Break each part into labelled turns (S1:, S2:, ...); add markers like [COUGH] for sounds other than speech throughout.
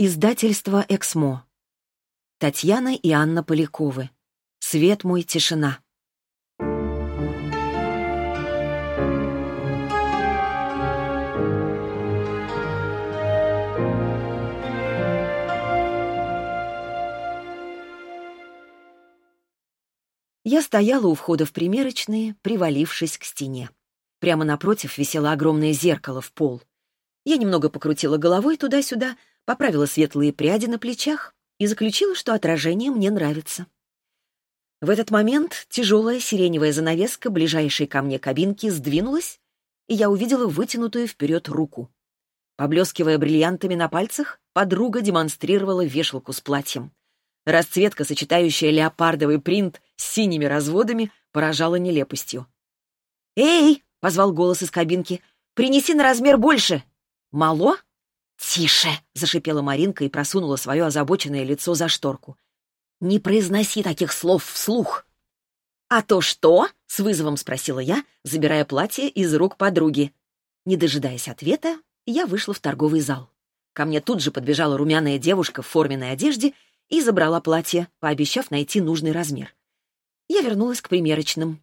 S1: Издательство «Эксмо». Татьяна и Анна Поляковы. «Свет мой, тишина». Я стояла у входа в примерочные, привалившись к стене. Прямо напротив висело огромное зеркало в пол. Я немного покрутила головой туда-сюда, поправила светлые пряди на плечах и заключила, что отражение мне нравится. В этот момент тяжелая сиреневая занавеска ближайшей ко мне кабинки сдвинулась, и я увидела вытянутую вперед руку. Поблескивая бриллиантами на пальцах, подруга демонстрировала вешалку с платьем. Расцветка, сочетающая леопардовый принт с синими разводами, поражала нелепостью. «Эй!» — позвал голос из кабинки. «Принеси на размер больше!» «Мало?» «Тише!» — зашипела Маринка и просунула свое озабоченное лицо за шторку. «Не произноси таких слов вслух!» «А то что?» — с вызовом спросила я, забирая платье из рук подруги. Не дожидаясь ответа, я вышла в торговый зал. Ко мне тут же подбежала румяная девушка в форменной одежде и забрала платье, пообещав найти нужный размер. Я вернулась к примерочным.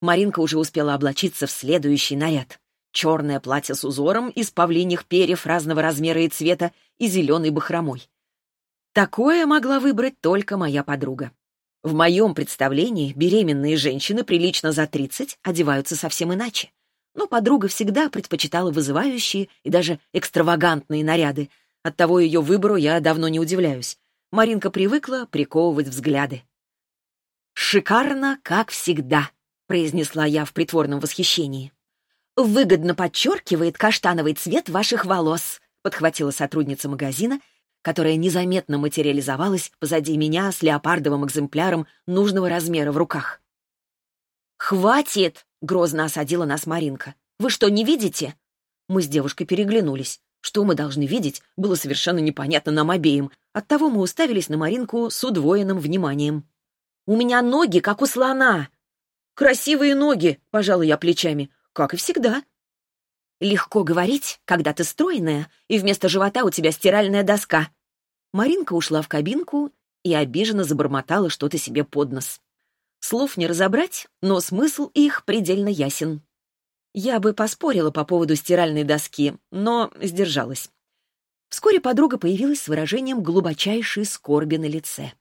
S1: Маринка уже успела облачиться в следующий наряд. Черное платье с узором из павлиньих перьев разного размера и цвета и зеленой бахромой. Такое могла выбрать только моя подруга. В моем представлении беременные женщины прилично за 30 одеваются совсем иначе. Но подруга всегда предпочитала вызывающие и даже экстравагантные наряды. Оттого ее выбору я давно не удивляюсь. Маринка привыкла приковывать взгляды. «Шикарно, как всегда», — произнесла я в притворном восхищении выгодно подчеркивает каштановый цвет ваших волос», — подхватила сотрудница магазина, которая незаметно материализовалась позади меня с леопардовым экземпляром нужного размера в руках. «Хватит!» — грозно осадила нас Маринка. «Вы что, не видите?» Мы с девушкой переглянулись. Что мы должны видеть, было совершенно непонятно нам обеим. Оттого мы уставились на Маринку с удвоенным вниманием. «У меня ноги, как у слона!» «Красивые ноги!» — пожала я плечами как и всегда. Легко говорить, когда ты стройная, и вместо живота у тебя стиральная доска. Маринка ушла в кабинку и обиженно забормотала что-то себе под нос. Слов не разобрать, но смысл их предельно ясен. Я бы поспорила по поводу стиральной доски, но сдержалась. Вскоре подруга появилась с выражением глубочайшей скорби на лице.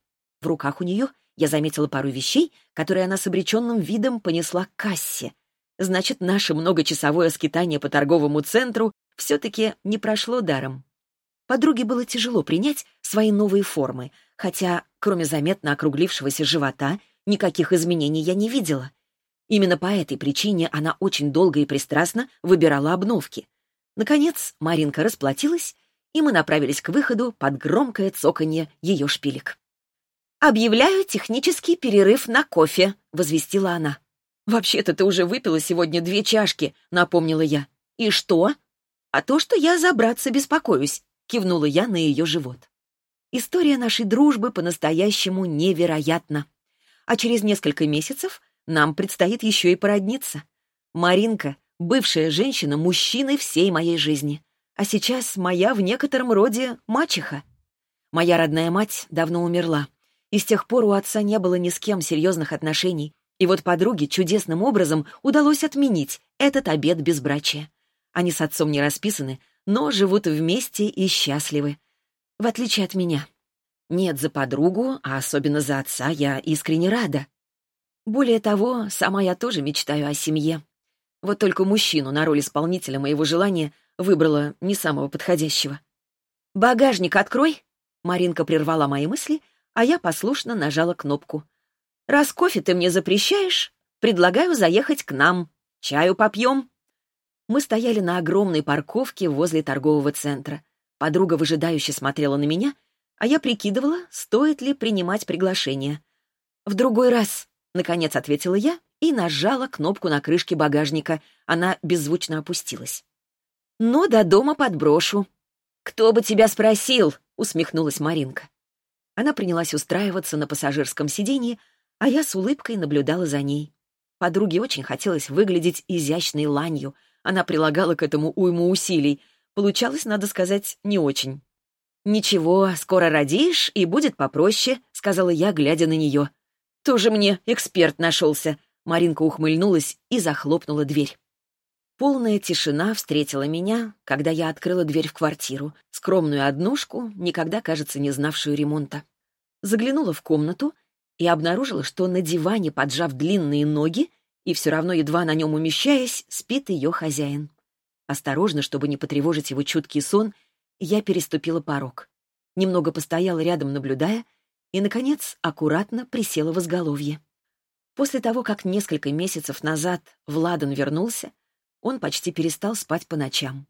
S1: В руках у нее я заметила пару вещей, которые она с обреченным видом понесла к кассе, Значит, наше многочасовое скитание по торговому центру все-таки не прошло даром. Подруге было тяжело принять свои новые формы, хотя, кроме заметно округлившегося живота, никаких изменений я не видела. Именно по этой причине она очень долго и пристрастно выбирала обновки. Наконец, Маринка расплатилась, и мы направились к выходу под громкое цоканье ее шпилек. «Объявляю технический перерыв на кофе», — возвестила она. «Вообще-то ты уже выпила сегодня две чашки», — напомнила я. «И что?» «А то, что я за братца беспокоюсь», — кивнула я на ее живот. История нашей дружбы по-настоящему невероятна. А через несколько месяцев нам предстоит еще и породниться. Маринка — бывшая женщина мужчины всей моей жизни. А сейчас моя в некотором роде мачеха. Моя родная мать давно умерла, и с тех пор у отца не было ни с кем серьезных отношений, и вот подруге чудесным образом удалось отменить этот обед безбрачия. Они с отцом не расписаны, но живут вместе и счастливы. В отличие от меня. Нет, за подругу, а особенно за отца, я искренне рада. Более того, сама я тоже мечтаю о семье. Вот только мужчину на роль исполнителя моего желания выбрала не самого подходящего. «Багажник открой!» Маринка прервала мои мысли, а я послушно нажала кнопку — Раз кофе ты мне запрещаешь, предлагаю заехать к нам. Чаю попьем». Мы стояли на огромной парковке возле торгового центра. Подруга выжидающе смотрела на меня, а я прикидывала, стоит ли принимать приглашение. «В другой раз», — наконец ответила я и нажала кнопку на крышке багажника. Она беззвучно опустилась. «Но до дома подброшу». «Кто бы тебя спросил?» — усмехнулась Маринка. Она принялась устраиваться на пассажирском сиденье, а я с улыбкой наблюдала за ней. Подруге очень хотелось выглядеть изящной ланью. Она прилагала к этому уйму усилий. Получалось, надо сказать, не очень. «Ничего, скоро родишь, и будет попроще», — сказала я, глядя на нее. «Тоже мне эксперт нашелся», — Маринка ухмыльнулась и захлопнула дверь. Полная тишина встретила меня, когда я открыла дверь в квартиру, скромную однушку, никогда, кажется, не знавшую ремонта. Заглянула в комнату и обнаружила, что на диване, поджав длинные ноги, и все равно едва на нем умещаясь, спит ее хозяин. Осторожно, чтобы не потревожить его чуткий сон, я переступила порог. Немного постояла рядом, наблюдая, и, наконец, аккуратно присела в изголовье. После того, как несколько месяцев назад Владан вернулся, он почти перестал спать по ночам.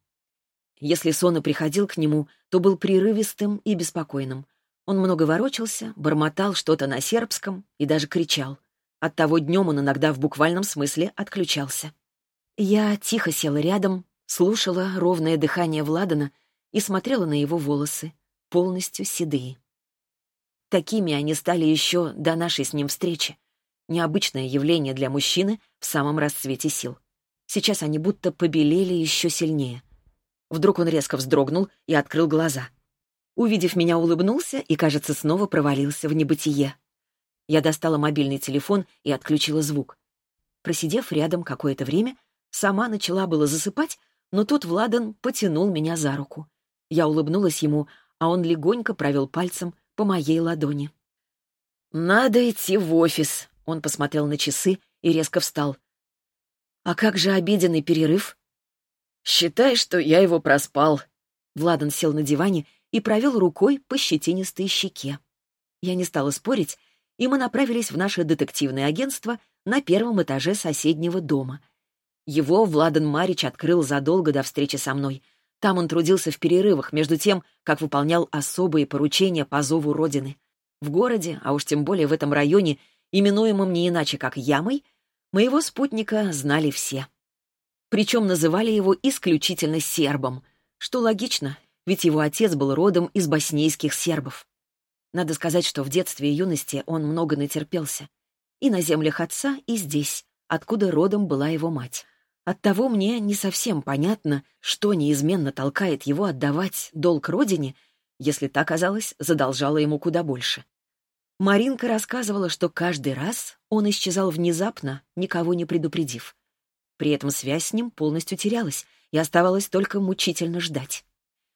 S1: Если сон и приходил к нему, то был прерывистым и беспокойным. Он много ворочался, бормотал что-то на сербском и даже кричал. Оттого днем он иногда в буквальном смысле отключался. Я тихо села рядом, слушала ровное дыхание Владана и смотрела на его волосы, полностью седые. Такими они стали еще до нашей с ним встречи. Необычное явление для мужчины в самом расцвете сил. Сейчас они будто побелели еще сильнее. Вдруг он резко вздрогнул и открыл глаза. Увидев меня, улыбнулся и, кажется, снова провалился в небытие. Я достала мобильный телефон и отключила звук. Просидев рядом какое-то время, сама начала было засыпать, но тут Владан потянул меня за руку. Я улыбнулась ему, а он легонько провел пальцем по моей ладони. «Надо идти в офис», — он посмотрел на часы и резко встал. «А как же обеденный перерыв?» «Считай, что я его проспал». Владан сел на диване и провел рукой по щетинистой щеке. Я не стала спорить, и мы направились в наше детективное агентство на первом этаже соседнего дома. Его Владан Марич открыл задолго до встречи со мной. Там он трудился в перерывах между тем, как выполнял особые поручения по зову Родины. В городе, а уж тем более в этом районе, именуемом не иначе как Ямой, Моего спутника знали все. Причем называли его исключительно сербом, что логично, ведь его отец был родом из боснийских сербов. Надо сказать, что в детстве и юности он много натерпелся. И на землях отца, и здесь, откуда родом была его мать. Оттого мне не совсем понятно, что неизменно толкает его отдавать долг родине, если та, казалось, задолжала ему куда больше. Маринка рассказывала, что каждый раз он исчезал внезапно, никого не предупредив. При этом связь с ним полностью терялась, и оставалось только мучительно ждать.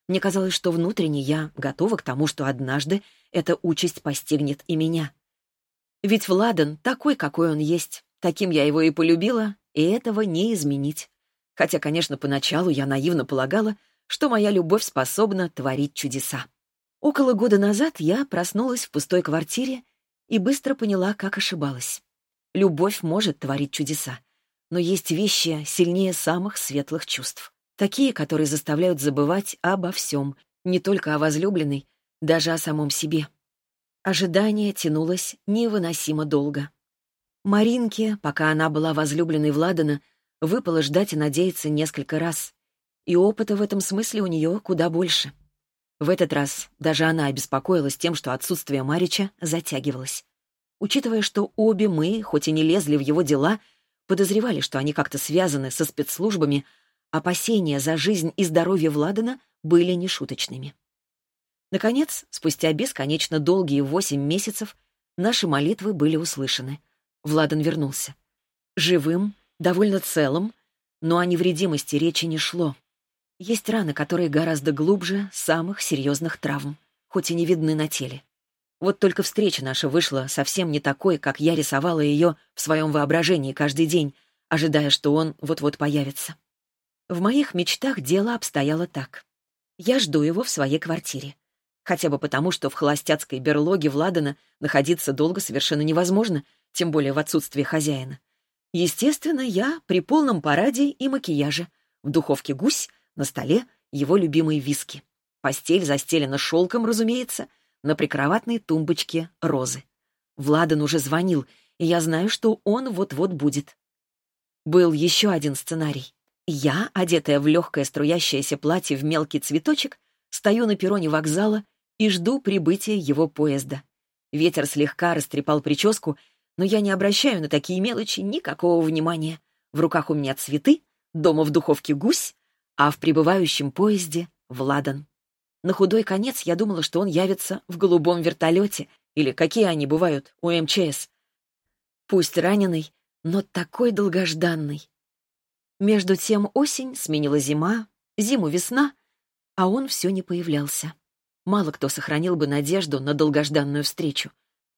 S1: Мне казалось, что внутренне я готова к тому, что однажды эта участь постигнет и меня. Ведь Владан такой, какой он есть, таким я его и полюбила, и этого не изменить. Хотя, конечно, поначалу я наивно полагала, что моя любовь способна творить чудеса. Около года назад я проснулась в пустой квартире и быстро поняла, как ошибалась. Любовь может творить чудеса, но есть вещи сильнее самых светлых чувств. Такие, которые заставляют забывать обо всем, не только о возлюбленной, даже о самом себе. Ожидание тянулось невыносимо долго. Маринке, пока она была возлюбленной Владана, выпало ждать и надеяться несколько раз. И опыта в этом смысле у нее куда больше. В этот раз даже она обеспокоилась тем, что отсутствие Марича затягивалось. Учитывая, что обе мы, хоть и не лезли в его дела, подозревали, что они как-то связаны со спецслужбами, опасения за жизнь и здоровье Владана были нешуточными. Наконец, спустя бесконечно долгие восемь месяцев, наши молитвы были услышаны. Владан вернулся. Живым, довольно целым, но о невредимости речи не шло. Есть раны, которые гораздо глубже самых серьезных травм, хоть и не видны на теле. Вот только встреча наша вышла совсем не такой, как я рисовала ее в своем воображении каждый день, ожидая, что он вот-вот появится. В моих мечтах дело обстояло так. Я жду его в своей квартире. Хотя бы потому, что в холостяцкой берлоге Владана находиться долго совершенно невозможно, тем более в отсутствии хозяина. Естественно, я при полном параде и макияже. В духовке гусь, на столе его любимые виски. Постель застелена шелком, разумеется, на прикроватной тумбочке розы. Владан уже звонил, и я знаю, что он вот-вот будет. Был еще один сценарий. Я, одетая в легкое струящееся платье в мелкий цветочек, стою на перроне вокзала и жду прибытия его поезда. Ветер слегка растрепал прическу, но я не обращаю на такие мелочи никакого внимания. В руках у меня цветы, дома в духовке гусь, а в прибывающем поезде — Владан. На худой конец я думала, что он явится в голубом вертолете, или какие они бывают у МЧС. Пусть раненый, но такой долгожданный. Между тем осень сменила зима, зиму весна, а он все не появлялся. Мало кто сохранил бы надежду на долгожданную встречу.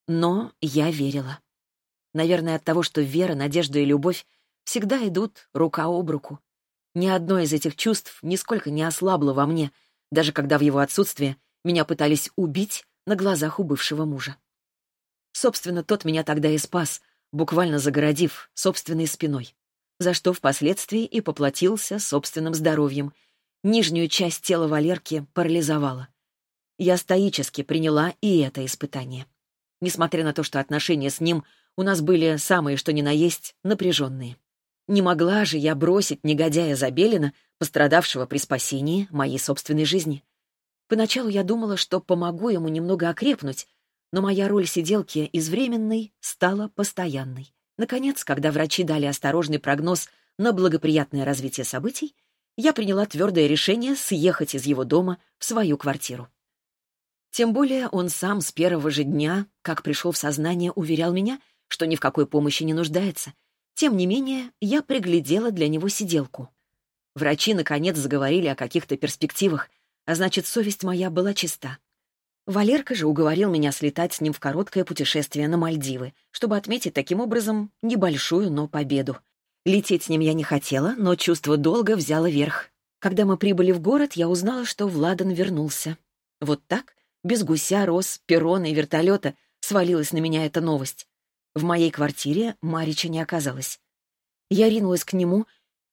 S1: Но я верила. Наверное, от того, что вера, надежда и любовь всегда идут рука об руку. Ни одно из этих чувств нисколько не ослабло во мне, даже когда в его отсутствие меня пытались убить на глазах у бывшего мужа. Собственно, тот меня тогда и спас, буквально загородив собственной спиной, за что впоследствии и поплатился собственным здоровьем. Нижнюю часть тела Валерки парализовала. Я стоически приняла и это испытание. Несмотря на то, что отношения с ним у нас были самые что ни на есть напряженные. Не могла же я бросить негодяя Забелина, пострадавшего при спасении моей собственной жизни. Поначалу я думала, что помогу ему немного окрепнуть, но моя роль сиделки из временной стала постоянной. Наконец, когда врачи дали осторожный прогноз на благоприятное развитие событий, я приняла твердое решение съехать из его дома в свою квартиру. Тем более он сам с первого же дня, как пришел в сознание, уверял меня, что ни в какой помощи не нуждается — тем не менее, я приглядела для него сиделку. Врачи, наконец, заговорили о каких-то перспективах, а значит, совесть моя была чиста. Валерка же уговорил меня слетать с ним в короткое путешествие на Мальдивы, чтобы отметить таким образом небольшую, но победу. Лететь с ним я не хотела, но чувство долга взяло верх. Когда мы прибыли в город, я узнала, что Владан вернулся. Вот так, без гуся, роз, перрона и вертолета, свалилась на меня эта новость. В моей квартире Марича не оказалось. Я ринулась к нему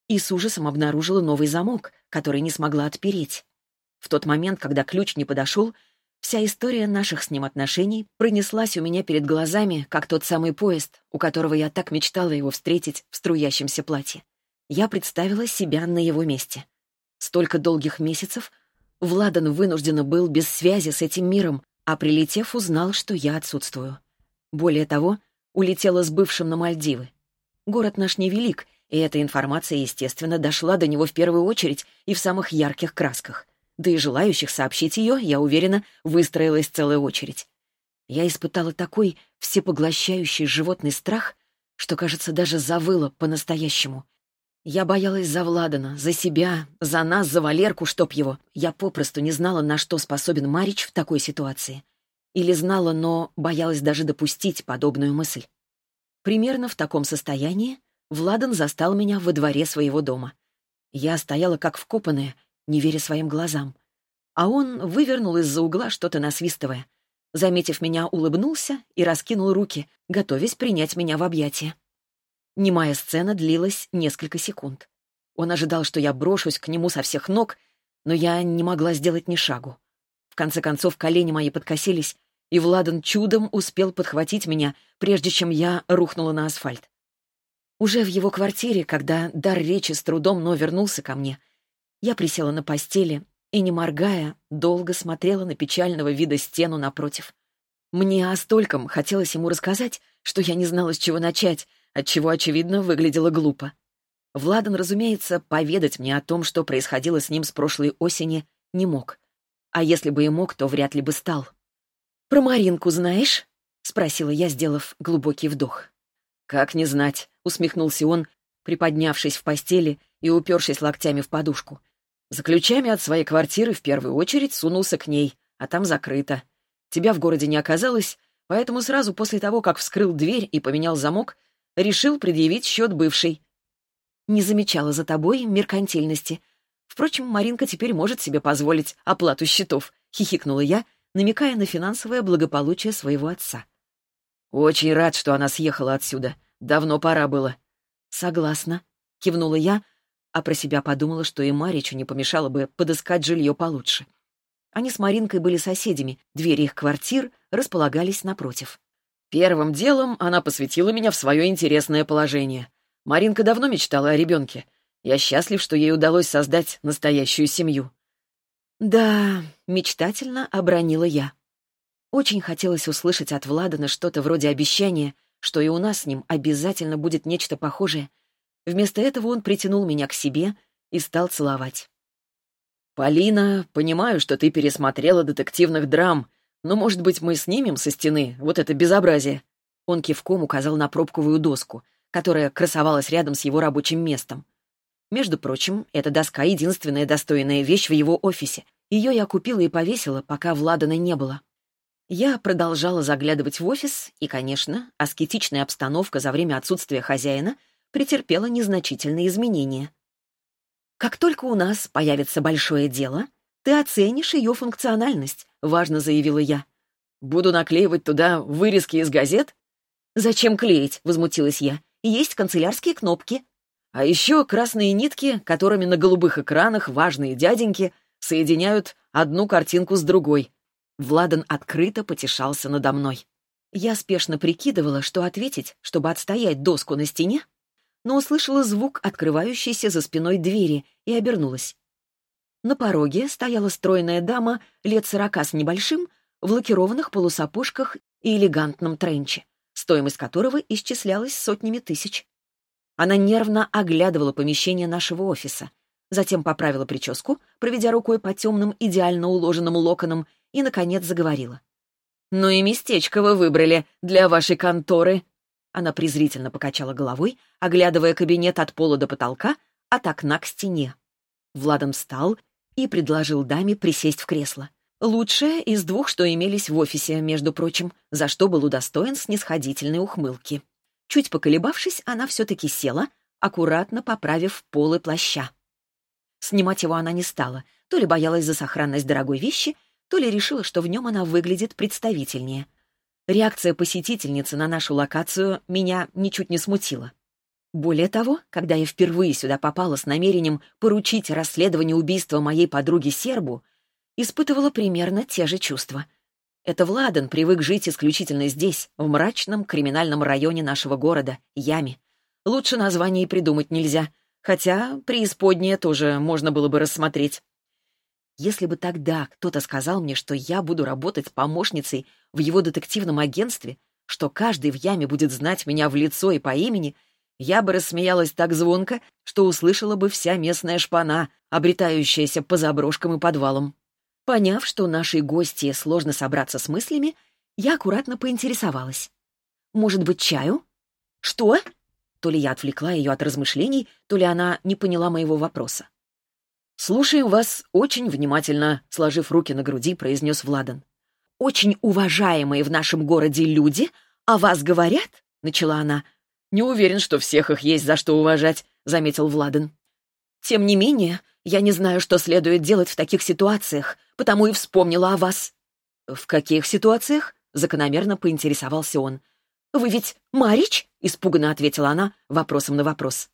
S1: и с ужасом обнаружила новый замок, который не смогла отпереть. В тот момент, когда ключ не подошел, вся история наших с ним отношений пронеслась у меня перед глазами, как тот самый поезд, у которого я так мечтала его встретить в струящемся платье. Я представила себя на его месте. Столько долгих месяцев Владан вынужденно был без связи с этим миром, а прилетев, узнал, что я отсутствую. Более того, улетела с бывшим на Мальдивы. Город наш невелик, и эта информация, естественно, дошла до него в первую очередь и в самых ярких красках. Да и желающих сообщить ее, я уверена, выстроилась целая очередь. Я испытала такой всепоглощающий животный страх, что, кажется, даже завыла по-настоящему. Я боялась за Владана, за себя, за нас, за Валерку, чтоб его. Я попросту не знала, на что способен Марич в такой ситуации. Или знала, но боялась даже допустить подобную мысль. Примерно в таком состоянии Владан застал меня во дворе своего дома. Я стояла как вкопанная, не веря своим глазам. А он вывернул из-за угла что-то насвистывая. Заметив меня, улыбнулся и раскинул руки, готовясь принять меня в объятия. Немая сцена длилась несколько секунд. Он ожидал, что я брошусь к нему со всех ног, но я не могла сделать ни шагу. В конце концов, колени мои подкосились, и Владан чудом успел подхватить меня, прежде чем я рухнула на асфальт. Уже в его квартире, когда дар речи с трудом, но вернулся ко мне, я присела на постели и, не моргая, долго смотрела на печального вида стену напротив. Мне о стольком хотелось ему рассказать, что я не знала, с чего начать, отчего, очевидно, выглядело глупо. Владан, разумеется, поведать мне о том, что происходило с ним с прошлой осени, не мог. А если бы и мог, то вряд ли бы стал. «Про Маринку знаешь?» — спросила я, сделав глубокий вдох. «Как не знать?» — усмехнулся он, приподнявшись в постели и упершись локтями в подушку. За ключами от своей квартиры в первую очередь сунулся к ней, а там закрыто. Тебя в городе не оказалось, поэтому сразу после того, как вскрыл дверь и поменял замок, решил предъявить счет бывшей. Не замечала за тобой меркантильности. Впрочем, Маринка теперь может себе позволить оплату счетов, — хихикнула я, намекая на финансовое благополучие своего отца. «Очень рад, что она съехала отсюда. Давно пора было». «Согласна», — кивнула я, а про себя подумала, что и Маричу не помешало бы подыскать жилье получше. Они с Маринкой были соседями, двери их квартир располагались напротив. Первым делом она посвятила меня в свое интересное положение. Маринка давно мечтала о ребенке. Я счастлив, что ей удалось создать настоящую семью. «Да», — мечтательно обронила я. Очень хотелось услышать от Владана что-то вроде обещания, что и у нас с ним обязательно будет нечто похожее. Вместо этого он притянул меня к себе и стал целовать.
S2: «Полина, понимаю, что ты пересмотрела детективных драм, но, может быть, мы снимем со стены вот это безобразие?» Он кивком указал на пробковую доску, которая красовалась рядом с его рабочим местом. Между прочим, эта доска — единственная достойная вещь в его офисе. Ее я купила и повесила, пока Владана не было. Я продолжала заглядывать в офис, и, конечно, аскетичная обстановка за время отсутствия хозяина претерпела незначительные изменения. Как только у нас появится большое дело, ты оценишь ее функциональность, важно заявила я. Буду наклеивать туда вырезки из газет? Зачем клеить? возмутилась я. Есть канцелярские кнопки. А еще красные нитки, которыми на голубых экранах важные дяденьки соединяют одну картинку с другой. Владан открыто потешался надо мной. Я спешно прикидывала, что ответить, чтобы отстоять доску на стене, но услышала звук открывающейся за спиной двери и обернулась. На пороге стояла стройная дама лет сорока с небольшим, в лакированных полусапожках и элегантном тренче, стоимость которого исчислялась сотнями тысяч. Она нервно оглядывала помещение нашего офиса, затем поправила прическу, проведя рукой по темным, идеально уложенным локонам, и, наконец, заговорила. «Ну и местечко вы выбрали для вашей конторы», она презрительно покачала головой, оглядывая кабинет от пола до потолка, от окна к стене. Владан встал и предложил даме присесть в кресло. Лучшее из двух, что имелись в офисе, между прочим, за что был удостоен снисходительной ухмылки. Чуть поколебавшись, она все-таки села, аккуратно поправив полы плаща. Снимать его она не стала, то ли боялась за сохранность дорогой вещи, то ли решила, что в нем она выглядит представительнее — Реакция посетительницы на нашу локацию меня ничуть не смутила. Более того, когда я впервые сюда попала с намерением поручить расследование убийства моей подруги Сербу, испытывала примерно те же чувства. Это Владан привык жить исключительно здесь, в мрачном криминальном районе нашего города, Яме. Лучше название и придумать нельзя, хотя преисподнее тоже можно было бы рассмотреть. Если бы тогда кто-то сказал мне, что я буду работать помощницей в его детективном агентстве, что каждый в яме будет знать меня в лицо и по имени, я бы рассмеялась так звонко, что услышала бы вся местная шпана, обретающаяся по заброшкам и подвалам. Поняв, что нашей гости сложно собраться с мыслями, я аккуратно поинтересовалась. «Может быть, чаю?» «Что?» То ли я отвлекла ее от размышлений, то ли она не поняла моего вопроса. «Слушаем вас очень внимательно», — сложив руки на груди, произнес Владан. «Очень уважаемые в нашем городе люди о вас говорят?» — начала она. «Не уверен, что всех их есть за что уважать», — заметил Владан. «Тем не менее, я не знаю, что следует делать в таких ситуациях, потому и вспомнила о вас». «В каких ситуациях?» — закономерно поинтересовался он. «Вы ведь Марич?» — испуганно ответила она вопросом на вопрос.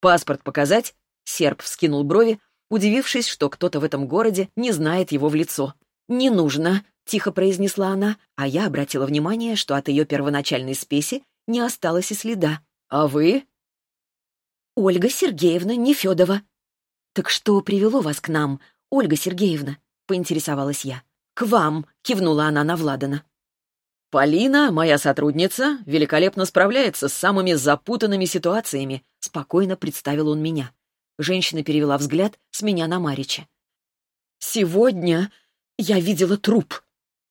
S2: «Паспорт показать?» — серб вскинул брови, удивившись, что кто-то в этом городе не знает его в лицо. «Не нужно», — тихо произнесла она, а я обратила внимание, что от ее первоначальной спеси не осталось и следа. «А вы?» «Ольга Сергеевна Нефедова». «Так что привело вас к нам, Ольга Сергеевна?» — поинтересовалась я. «К вам», — кивнула она на Владана. «Полина, моя сотрудница, великолепно справляется с самыми запутанными ситуациями», — спокойно представил он меня. Женщина перевела взгляд с меня на Марича. «Сегодня я видела труп».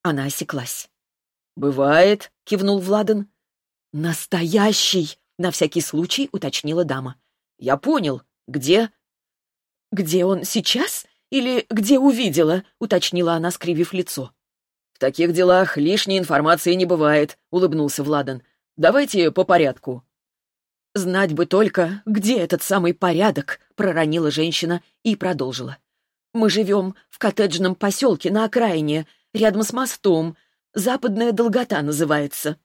S2: Она осеклась. «Бывает», — кивнул Владан. «Настоящий!» — на всякий случай уточнила дама. «Я понял. Где?» «Где он сейчас? Или где увидела?» — уточнила она, скривив лицо. «В таких делах лишней информации не бывает», — улыбнулся Владан. «Давайте по порядку. «Знать бы только, где этот самый порядок», — проронила женщина и продолжила. «Мы живем в коттеджном поселке на окраине, рядом с мостом. Западная долгота называется».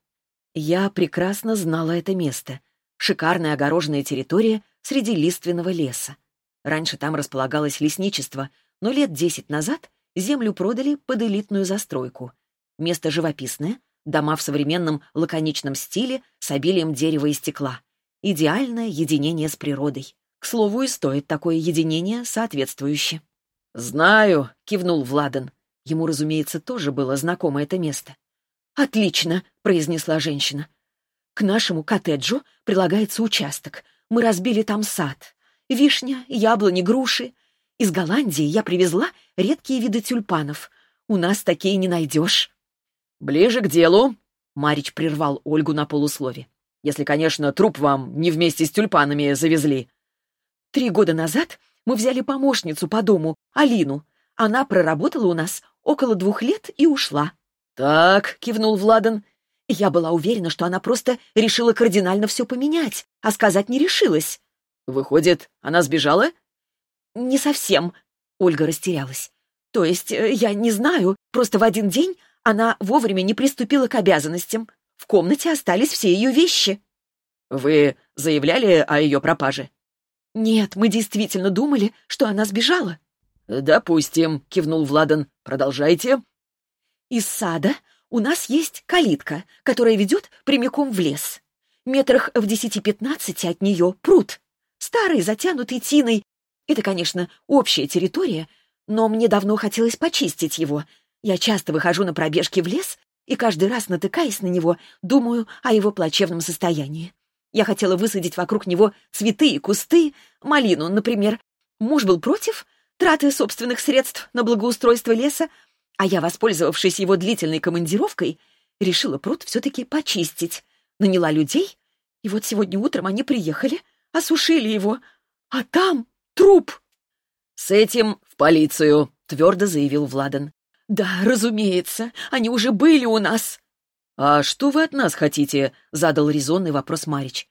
S2: Я прекрасно знала это место. Шикарная огороженная территория среди лиственного леса. Раньше там располагалось лесничество, но лет десять назад землю продали под элитную застройку. Место живописное, дома в современном лаконичном стиле с обилием дерева и стекла идеальное единение с природой. К слову, и стоит такое единение соответствующе. «Знаю», — кивнул Владан. Ему, разумеется, тоже было знакомо это место. «Отлично», — произнесла женщина. «К нашему коттеджу прилагается участок. Мы разбили там сад. Вишня, яблони, груши.
S1: Из Голландии я привезла редкие виды тюльпанов. У нас такие не найдешь».
S2: «Ближе к делу», — Марич прервал Ольгу на полуслове. «Если, конечно, труп вам не вместе с тюльпанами завезли».
S1: «Три года назад мы взяли помощницу по дому, Алину. Она проработала у нас около двух лет и ушла».
S2: «Так», — кивнул Владан.
S1: «Я была уверена, что она просто решила кардинально все поменять, а сказать не решилась».
S2: «Выходит, она сбежала?»
S1: «Не совсем», — Ольга растерялась. «То есть, э, я не знаю, просто в один день она вовремя не приступила к обязанностям. В комнате остались все ее вещи».
S2: «Вы заявляли о ее пропаже?»
S1: «Нет, мы действительно думали, что она сбежала».
S2: «Допустим», — кивнул Владан. «Продолжайте».
S1: «Из сада у нас есть калитка, которая ведет прямиком в лес. Метрах в десяти-пятнадцати от нее пруд. Старый, затянутый тиной, это, конечно, общая территория, но мне давно хотелось почистить его. Я часто выхожу на пробежки в лес и каждый раз, натыкаясь на него, думаю о его плачевном состоянии. Я хотела высадить вокруг него цветы и кусты, малину, например. Муж был против траты собственных средств на благоустройство леса, а я, воспользовавшись его длительной командировкой, решила пруд все-таки почистить. Наняла людей, и вот сегодня утром они приехали, осушили его, а там Труп!»
S2: «С этим в полицию», — твердо заявил Владан.
S1: «Да, разумеется, они уже были у нас».
S2: «А что вы от нас хотите?» — задал резонный вопрос Марич.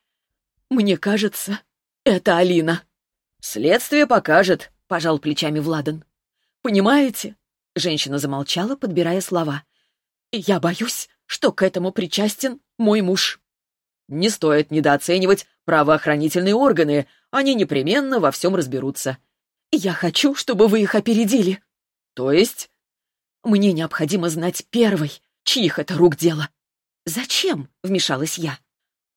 S1: «Мне кажется, это Алина».
S2: «Следствие покажет», — пожал плечами Владан.
S1: «Понимаете?» — женщина замолчала, подбирая слова. «Я боюсь, что к этому причастен мой муж».
S2: «Не стоит недооценивать правоохранительные органы, они непременно во всем разберутся.
S1: Я хочу, чтобы вы их опередили.
S2: То есть?
S1: Мне необходимо знать первой, чьих это рук дело. Зачем? Вмешалась я.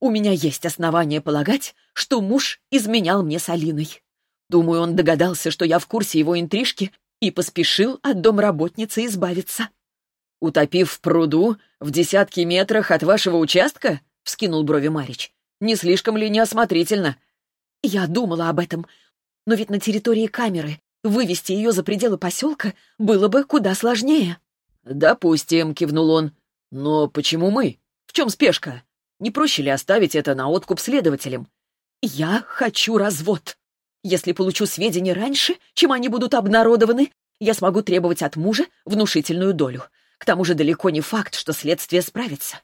S1: У меня есть основания полагать, что муж изменял мне с Алиной. Думаю, он догадался, что я в курсе его интрижки и поспешил от домработницы избавиться.
S2: «Утопив в пруду в десятки метрах от вашего участка?» — вскинул брови Марич. «Не слишком ли неосмотрительно?
S1: Я думала об этом, но ведь на территории камеры вывести ее за пределы поселка было бы куда сложнее.
S2: «Допустим», — кивнул он. «Но почему мы? В чем спешка? Не проще ли оставить это на откуп следователям?»
S1: «Я хочу развод. Если получу сведения раньше, чем они будут обнародованы, я смогу требовать от мужа внушительную долю. К тому же далеко не факт, что следствие справится.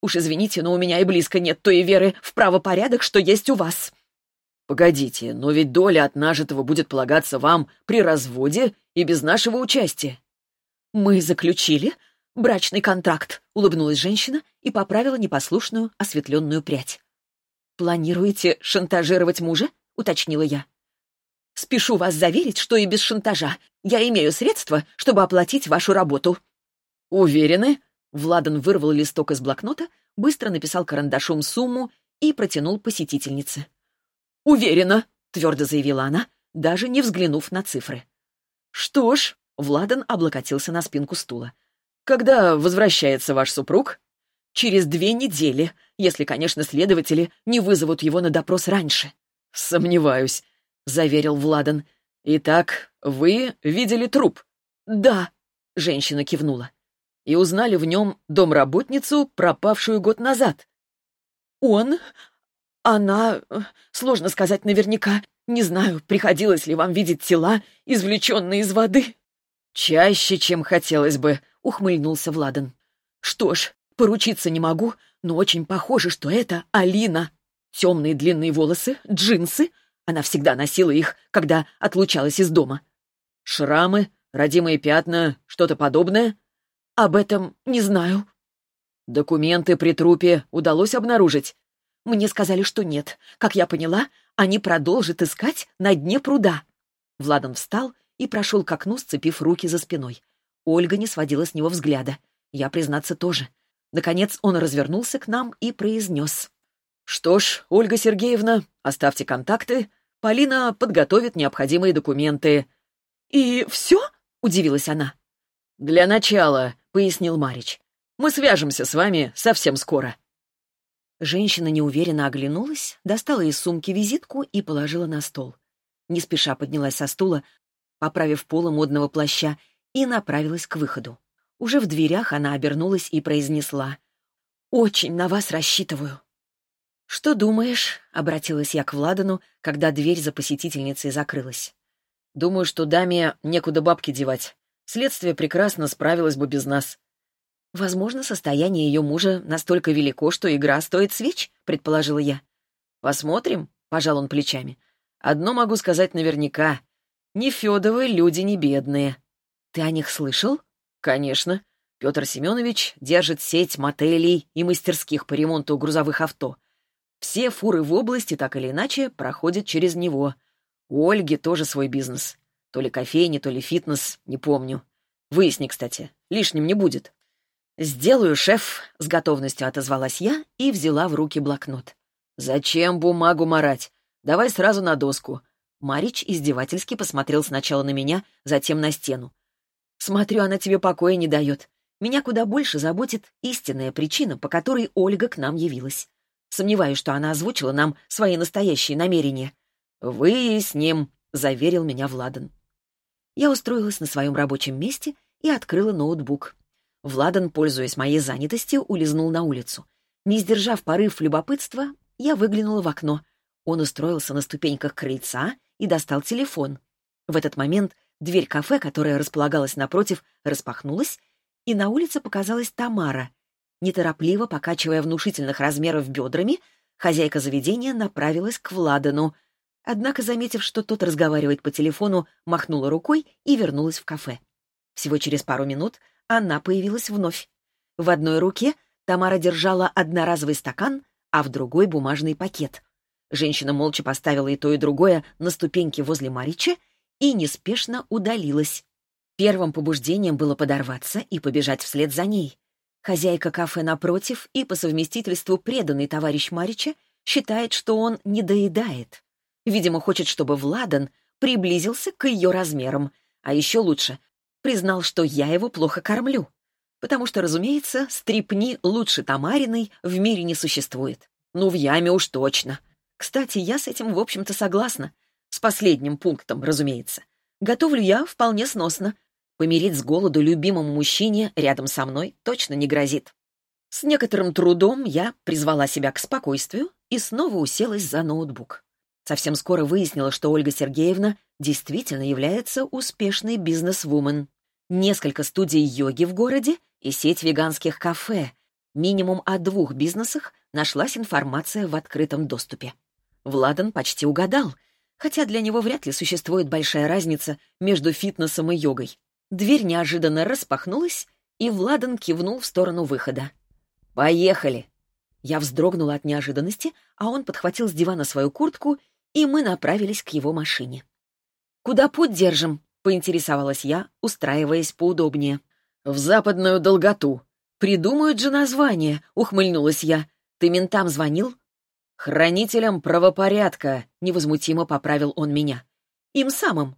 S1: Уж извините, но у меня и близко нет той веры в правопорядок, что есть у вас.
S2: «Погодите, но ведь доля от нажитого будет полагаться вам при разводе и без нашего участия».
S1: «Мы заключили брачный контракт», — улыбнулась женщина и поправила непослушную осветленную прядь. «Планируете шантажировать мужа?» — уточнила я. «Спешу вас заверить, что и без шантажа. Я имею средства, чтобы оплатить вашу работу».
S2: «Уверены?»
S1: — Владан вырвал листок из блокнота, быстро написал карандашом сумму и протянул посетительнице.
S2: «Уверена», — твердо заявила она, даже не взглянув на цифры.
S1: «Что ж», — Владан облокотился на спинку стула.
S2: «Когда возвращается ваш супруг?»
S1: «Через две недели, если, конечно, следователи не вызовут его на допрос раньше».
S2: «Сомневаюсь», — заверил Владан. «Итак, вы видели труп?»
S1: «Да», — женщина кивнула.
S2: «И узнали в нем домработницу, пропавшую год назад?»
S1: «Он она... Э, сложно сказать наверняка. Не знаю, приходилось ли вам видеть тела, извлеченные из воды.
S2: Чаще, чем хотелось бы, ухмыльнулся Владан.
S1: Что ж, поручиться не могу, но очень похоже, что это Алина. Темные длинные волосы, джинсы. Она всегда носила их, когда отлучалась из дома.
S2: Шрамы, родимые пятна, что-то подобное?
S1: Об этом не знаю.
S2: Документы при трупе удалось обнаружить?
S1: Мне сказали, что нет. Как я поняла, они продолжат искать на дне пруда. Владан встал и прошел к окну, сцепив руки за спиной. Ольга не сводила с него взгляда. Я, признаться, тоже. Наконец он развернулся к нам и произнес.
S2: «Что ж, Ольга Сергеевна, оставьте контакты. Полина подготовит необходимые документы».
S1: «И все?» — удивилась она.
S2: «Для начала», — пояснил Марич. «Мы свяжемся с вами совсем скоро».
S1: Женщина неуверенно оглянулась, достала из сумки визитку и положила на стол. Не спеша поднялась со стула, поправив полы модного плаща, и направилась к выходу. Уже в дверях она обернулась и произнесла. «Очень на вас рассчитываю». «Что думаешь?» — обратилась я к Владану, когда дверь за посетительницей закрылась.
S2: «Думаю, что даме некуда бабки девать. Следствие прекрасно справилось бы без нас».
S1: «Возможно, состояние ее мужа настолько велико, что игра стоит свеч», — предположила я.
S2: «Посмотрим», — пожал он плечами. «Одно могу сказать наверняка. Нефедовы люди не бедные».
S1: «Ты о них слышал?»
S2: «Конечно. Петр Семенович держит сеть мотелей и мастерских по ремонту грузовых авто. Все фуры в области, так или иначе, проходят через него. У Ольги тоже свой бизнес. То ли кофейни, то ли фитнес, не помню. Выясни, кстати, лишним не будет. «Сделаю, шеф», — с готовностью отозвалась я и взяла в руки блокнот. «Зачем бумагу марать? Давай сразу на доску». Марич издевательски посмотрел сначала на меня, затем на стену. «Смотрю, она тебе покоя не дает. Меня куда больше заботит истинная причина, по которой Ольга к нам явилась. Сомневаюсь, что она озвучила нам свои настоящие намерения. «Выясним», — заверил меня Владан. Я устроилась на своем рабочем месте и открыла ноутбук. Владан, пользуясь моей занятостью, улизнул на улицу. Не сдержав порыв любопытства, я выглянула в окно. Он устроился на ступеньках крыльца и достал телефон. В этот момент дверь кафе, которая располагалась напротив, распахнулась, и на улице показалась Тамара. Неторопливо покачивая внушительных размеров бедрами, хозяйка заведения направилась к Владану. Однако, заметив, что тот разговаривает по телефону, махнула рукой и вернулась в кафе. Всего через пару минут она появилась вновь. В одной руке Тамара держала одноразовый стакан, а в другой — бумажный пакет. Женщина молча поставила и то, и другое на ступеньки возле Марича и неспешно удалилась. Первым побуждением было подорваться и побежать вслед за ней. Хозяйка кафе напротив и по совместительству преданный товарищ Марича считает, что он не доедает. Видимо, хочет, чтобы Владан приблизился к ее размерам, а еще лучше признал, что я его плохо кормлю. Потому что, разумеется, стрипни лучше Тамариной в мире не существует. Ну, в яме уж точно. Кстати, я с этим, в общем-то, согласна. С последним пунктом, разумеется. Готовлю я вполне сносно. Помереть с голоду любимому мужчине рядом со мной точно не грозит. С некоторым трудом я призвала себя к спокойствию и снова уселась за ноутбук. Совсем скоро выяснила, что Ольга Сергеевна действительно является успешной бизнес-вумен. Несколько студий йоги в городе и сеть веганских кафе. Минимум о двух бизнесах нашлась информация в открытом доступе. Владан почти угадал, хотя для него вряд ли существует большая разница между фитнесом и йогой. Дверь неожиданно распахнулась, и Владан кивнул в сторону выхода. «Поехали!» Я вздрогнула от неожиданности, а он подхватил с дивана свою куртку и мы направились к его машине. «Куда путь держим?» — поинтересовалась я, устраиваясь поудобнее. «В западную долготу. Придумают же название», — ухмыльнулась я. «Ты ментам звонил?» «Хранителям правопорядка», — невозмутимо поправил он меня. «Им самым».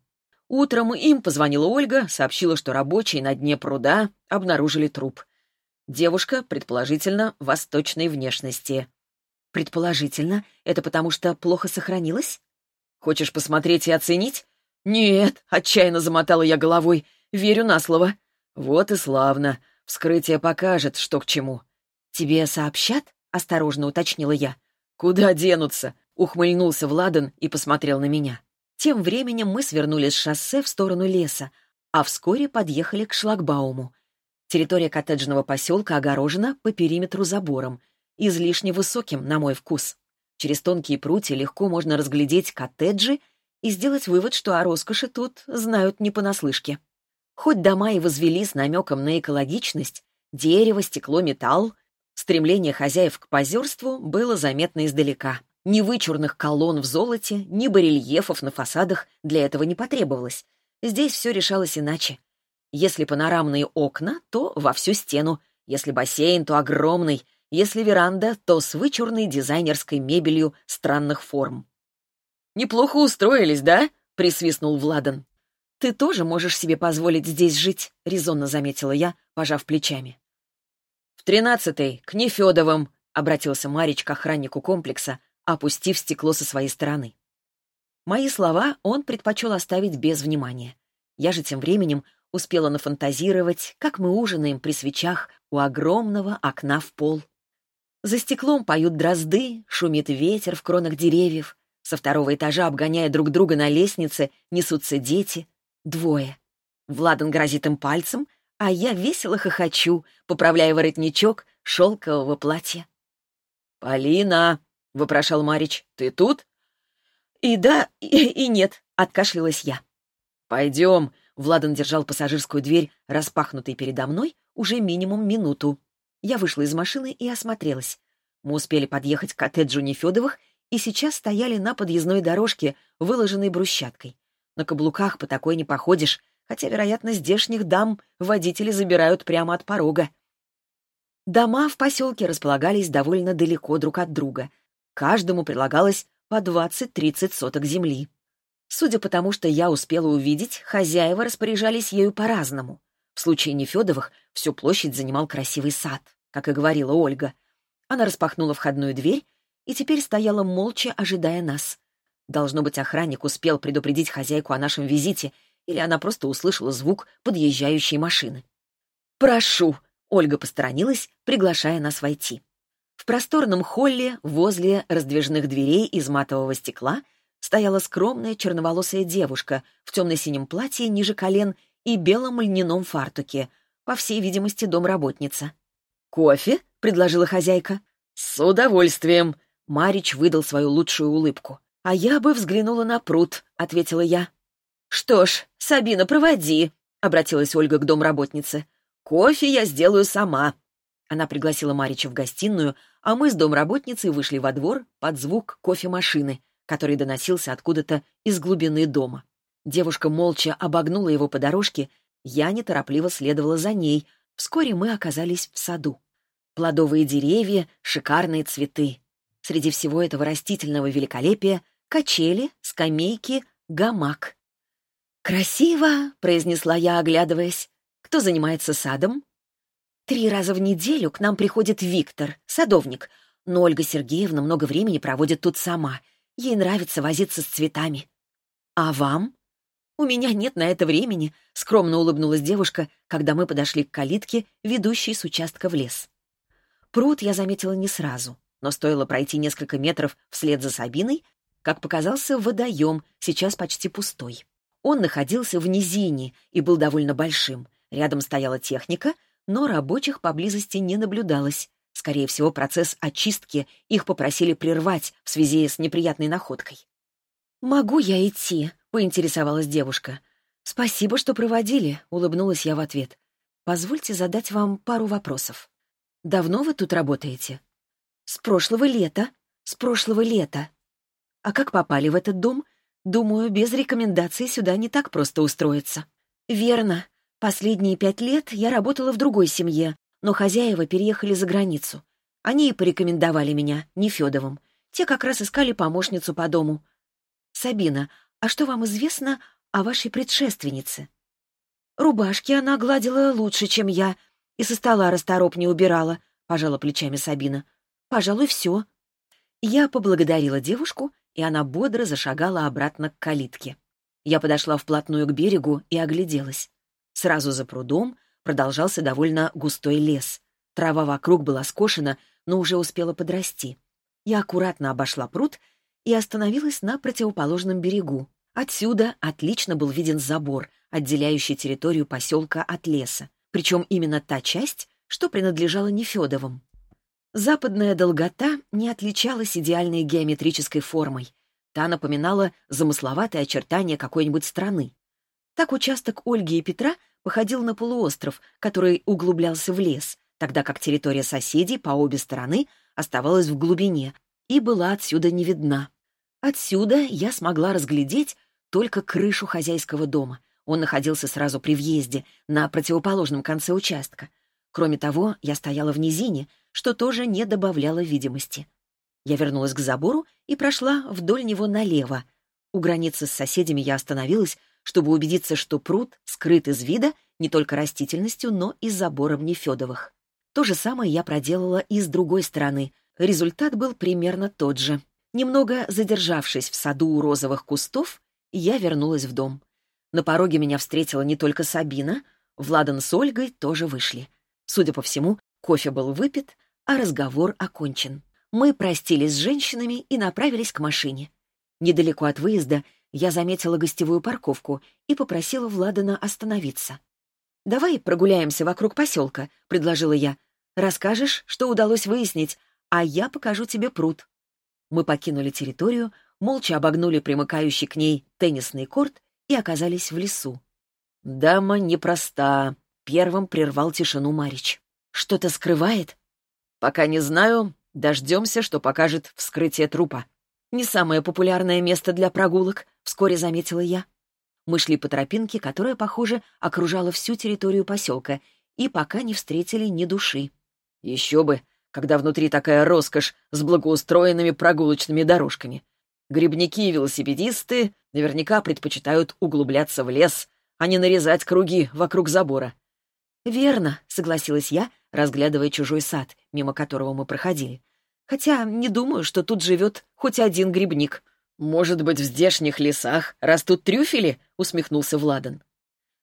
S2: Утром им позвонила Ольга, сообщила, что рабочие на дне пруда обнаружили труп. Девушка, предположительно, восточной внешности. Предположительно, это потому что плохо сохранилось? Хочешь посмотреть и оценить? Нет, отчаянно замотала я головой. Верю на слово. Вот и славно. Вскрытие покажет, что к чему. Тебе сообщат? Осторожно уточнила я. Куда денутся? Ухмыльнулся Владан и посмотрел на меня. Тем временем мы свернули с шоссе в сторону леса, а вскоре подъехали к шлагбауму. Территория коттеджного поселка огорожена по периметру забором излишне высоким, на мой вкус. Через тонкие прутья легко можно разглядеть коттеджи и сделать вывод, что о роскоши тут знают не понаслышке. Хоть дома и возвели с намеком на экологичность, дерево, стекло, металл, стремление хозяев к позерству было заметно издалека. Ни вычурных колонн в золоте, ни барельефов на фасадах для этого не потребовалось. Здесь все решалось иначе. Если панорамные окна, то во всю стену. Если бассейн, то огромный. Если веранда, то с вычурной дизайнерской мебелью странных форм. «Неплохо устроились, да?» — присвистнул Владан. «Ты тоже можешь себе позволить здесь жить», — резонно заметила я, пожав плечами. «В тринадцатой, к Нефедовым», — обратился Марич к охраннику комплекса, опустив стекло со своей стороны. Мои слова он предпочел оставить без внимания.
S1: Я же тем временем успела нафантазировать, как мы ужинаем при свечах у огромного окна в пол. За стеклом поют дрозды, шумит ветер в кронах деревьев. Со второго этажа, обгоняя друг друга на лестнице, несутся дети. Двое. Владан грозит им пальцем, а я весело хохочу, поправляя воротничок шелкового платья.
S2: «Полина!» — вопрошал Марич. «Ты тут?»
S1: «И да, и, и нет», — откашлялась я.
S2: «Пойдем»,
S1: Владан держал пассажирскую дверь, распахнутой передо мной, уже минимум минуту. Я вышла из машины и осмотрелась. Мы успели подъехать к коттеджу Нефедовых и сейчас стояли на подъездной дорожке, выложенной брусчаткой. На каблуках по такой не походишь, хотя, вероятно, здешних дам водители забирают прямо от порога. Дома в поселке располагались довольно далеко друг от друга. Каждому предлагалось по 20-30 соток земли. Судя по тому, что я успела увидеть, хозяева распоряжались ею по-разному. В случае Нефедовых всю площадь занимал красивый сад, как и говорила Ольга. Она распахнула входную дверь и теперь стояла молча, ожидая нас. Должно быть, охранник успел предупредить хозяйку о нашем визите, или она просто услышала звук подъезжающей машины. «Прошу!» — Ольга посторонилась, приглашая нас войти. В просторном холле возле раздвижных дверей из матового стекла — стояла скромная черноволосая девушка в темно-синем платье ниже колен и белом льняном фартуке, по всей видимости, домработница.
S2: «Кофе?» — предложила хозяйка.
S1: «С удовольствием!» — Марич выдал свою лучшую улыбку. «А я бы взглянула на пруд», — ответила я. «Что ж, Сабина, проводи», — обратилась Ольга к домработнице. «Кофе я сделаю сама». Она пригласила Марича в гостиную, а мы с домработницей вышли во двор под звук кофемашины который доносился откуда-то из глубины дома. Девушка молча обогнула его по дорожке, я неторопливо следовала за ней. Вскоре мы оказались в саду. Плодовые деревья, шикарные цветы. Среди всего этого растительного великолепия — качели, скамейки, гамак. «Красиво!» — произнесла я, оглядываясь. «Кто занимается садом?» «Три раза в неделю к нам приходит Виктор, садовник, но Ольга Сергеевна много времени проводит тут сама. Ей нравится возиться с цветами. А вам? У меня нет на это времени, скромно улыбнулась девушка, когда мы подошли к калитке, ведущей с участка в лес. Пруд я заметила не сразу, но стоило пройти несколько метров вслед за Сабиной, как показался водоем, сейчас почти пустой. Он находился в низине и был довольно большим. Рядом стояла техника, но рабочих поблизости не наблюдалось. Скорее всего, процесс очистки их попросили прервать в связи с неприятной находкой. «Могу я идти?» — поинтересовалась девушка. «Спасибо, что проводили», — улыбнулась я в ответ. «Позвольте задать вам пару вопросов. Давно вы тут работаете?» «С прошлого лета. С прошлого лета. А как попали в этот дом? Думаю, без рекомендаций сюда не так просто устроиться». «Верно. Последние пять лет я работала в другой семье, но хозяева переехали за границу. Они и порекомендовали меня, Нефедовым. Те как раз искали помощницу по дому. «Сабина, а что вам известно о вашей предшественнице?» «Рубашки она гладила лучше, чем я, и со стола расторопнее убирала», — пожала плечами Сабина. «Пожалуй, все». Я поблагодарила девушку, и она бодро зашагала обратно к калитке. Я подошла вплотную к берегу и огляделась. Сразу за прудом продолжался довольно густой лес. Трава вокруг была скошена, но уже успела подрасти. Я аккуратно обошла пруд и остановилась на противоположном берегу. Отсюда отлично был виден забор, отделяющий территорию поселка от леса, причем именно та часть, что принадлежала Нефедовым. Западная долгота не отличалась идеальной геометрической формой. Та напоминала замысловатые очертания какой-нибудь страны. Так участок Ольги и Петра походил на полуостров, который углублялся в лес, тогда как территория соседей по обе стороны оставалась в глубине и была отсюда не видна. Отсюда я смогла разглядеть только крышу хозяйского дома. Он находился сразу при въезде, на противоположном конце участка. Кроме того, я стояла в низине, что тоже не добавляло видимости. Я вернулась к забору и прошла вдоль него налево. У границы с соседями я остановилась, чтобы убедиться, что пруд скрыт из вида не только растительностью, но и забором Нефедовых. То же самое я проделала и с другой стороны. Результат был примерно тот же. Немного задержавшись в саду у розовых кустов, я вернулась в дом. На пороге меня встретила не только Сабина, Владан с Ольгой тоже вышли. Судя по всему, кофе был выпит, а разговор окончен. Мы простились с женщинами и направились к машине. Недалеко от выезда я заметила гостевую парковку и попросила Владана остановиться. «Давай прогуляемся вокруг поселка», — предложила я. «Расскажешь, что удалось выяснить, а я покажу тебе пруд». Мы покинули территорию, молча обогнули примыкающий к ней теннисный корт и оказались в лесу.
S2: «Дама непроста», — первым прервал тишину Марич.
S1: «Что-то скрывает?»
S2: «Пока не знаю. Дождемся, что покажет вскрытие трупа».
S1: «Не самое популярное место для прогулок», — вскоре заметила я. Мы шли по тропинке, которая, похоже, окружала всю территорию поселка, и пока не встретили ни души.
S2: «Еще бы, когда внутри такая роскошь с благоустроенными прогулочными дорожками. Грибники и велосипедисты наверняка предпочитают углубляться в лес, а не нарезать круги вокруг забора.
S1: «Верно», — согласилась я, разглядывая чужой сад, мимо которого мы проходили. «Хотя не думаю, что тут живет хоть один грибник».
S2: «Может быть, в здешних лесах растут трюфели?» — усмехнулся Владан.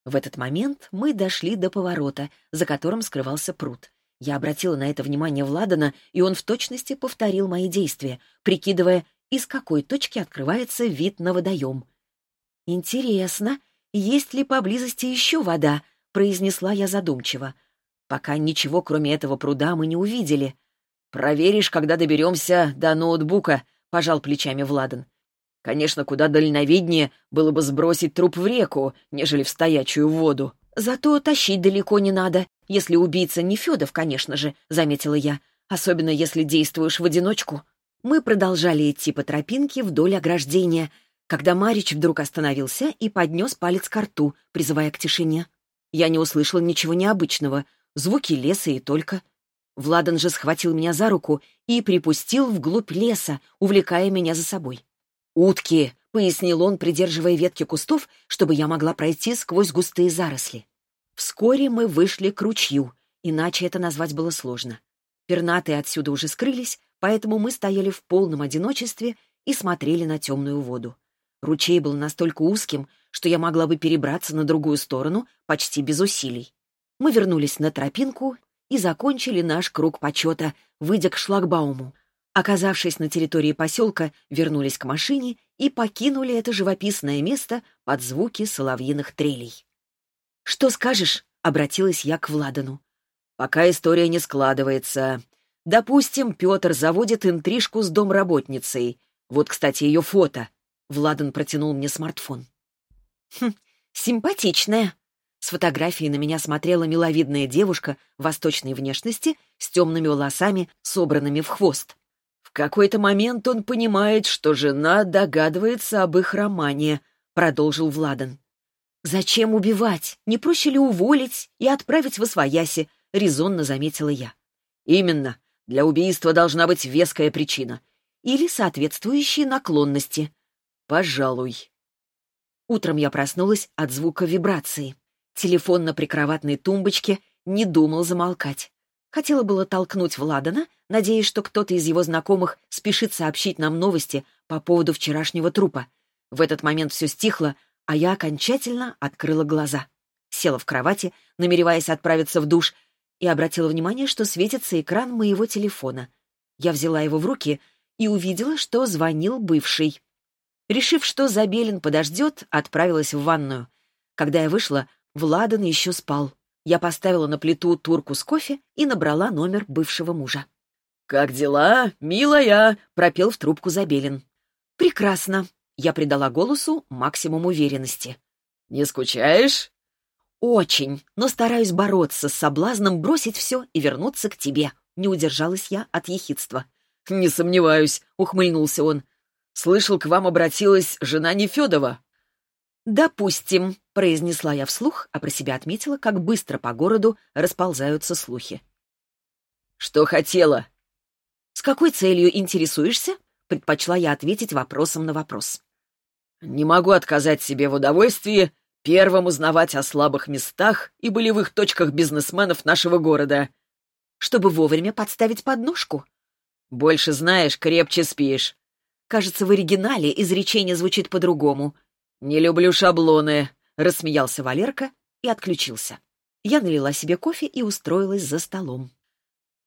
S1: В этот момент мы дошли до поворота, за которым скрывался пруд. Я обратила на это внимание Владана, и он в точности повторил мои действия, прикидывая, из какой точки открывается вид на водоем. «Интересно, есть ли поблизости еще вода?» — произнесла я задумчиво. «Пока ничего, кроме этого пруда, мы не увидели».
S2: «Проверишь, когда доберемся до ноутбука», — пожал плечами Владан. «Конечно, куда дальновиднее было бы сбросить труп в реку, нежели в стоячую воду».
S1: «Зато тащить далеко не надо, если убийца не Федов, конечно же», — заметила я. «Особенно, если действуешь в одиночку». Мы продолжали идти по тропинке вдоль ограждения, когда Марич вдруг остановился и поднес палец к рту, призывая к тишине. Я не услышала ничего необычного, звуки леса и только. Владан же схватил меня за руку и припустил вглубь леса, увлекая меня за собой. «Утки!» — пояснил он, придерживая ветки кустов, чтобы я могла пройти сквозь густые заросли. Вскоре мы вышли к ручью, иначе это назвать было сложно. Пернатые отсюда уже скрылись, поэтому мы стояли в полном одиночестве и смотрели на темную воду. Ручей был настолько узким, что я могла бы перебраться на другую сторону почти без усилий. Мы вернулись на тропинку и закончили наш круг почета, выйдя к шлагбауму. Оказавшись на территории поселка, вернулись к машине и покинули это живописное место под звуки соловьиных трелей. «Что скажешь?» — обратилась я к Владану.
S2: «Пока история не складывается. Допустим, Петр заводит интрижку с домработницей. Вот, кстати, ее фото. Владан протянул мне смартфон.
S1: Хм, симпатичная. С фотографией на меня смотрела миловидная девушка восточной внешности с темными волосами, собранными в хвост.
S2: В какой-то момент он понимает, что жена догадывается об их романе, продолжил Владан.
S1: «Зачем убивать? Не проще ли уволить и отправить в освояси?» — резонно заметила я.
S2: «Именно. Для убийства должна быть веская причина.
S1: Или соответствующие наклонности.
S2: Пожалуй.
S1: Утром я проснулась от звука вибрации. Телефон на прикроватной тумбочке не думал замолкать. Хотела было толкнуть Владана, надеясь, что кто-то из его знакомых спешит сообщить нам новости по поводу вчерашнего трупа. В этот момент все стихло, а я окончательно открыла глаза. Села в кровати, намереваясь отправиться в душ, и обратила внимание, что светится экран моего телефона. Я взяла его в руки и увидела, что звонил бывший. Решив, что Забелин подождет, отправилась в ванную. Когда я вышла, Владан еще спал. Я поставила на плиту турку с кофе и набрала номер бывшего мужа.
S2: «Как дела, милая?» — пропел в трубку Забелин.
S1: «Прекрасно». Я придала голосу максимум уверенности.
S2: «Не скучаешь?»
S1: «Очень, но стараюсь бороться с соблазном бросить все и вернуться к тебе». Не удержалась я от ехидства.
S2: «Не сомневаюсь», — ухмыльнулся он. «Слышал, к вам обратилась жена Нефедова».
S1: «Допустим», — произнесла я вслух, а про себя отметила, как быстро по городу расползаются слухи.
S2: «Что хотела?»
S1: «С какой целью интересуешься?» — предпочла я ответить вопросом на вопрос.
S2: «Не могу отказать себе в удовольствии первым узнавать о слабых местах и болевых точках бизнесменов нашего города.
S1: Чтобы вовремя подставить подножку.
S2: Больше знаешь, крепче спишь.
S1: Кажется, в оригинале изречение звучит по-другому.
S2: Не люблю шаблоны.
S1: — рассмеялся Валерка и отключился. Я налила себе кофе и устроилась за столом.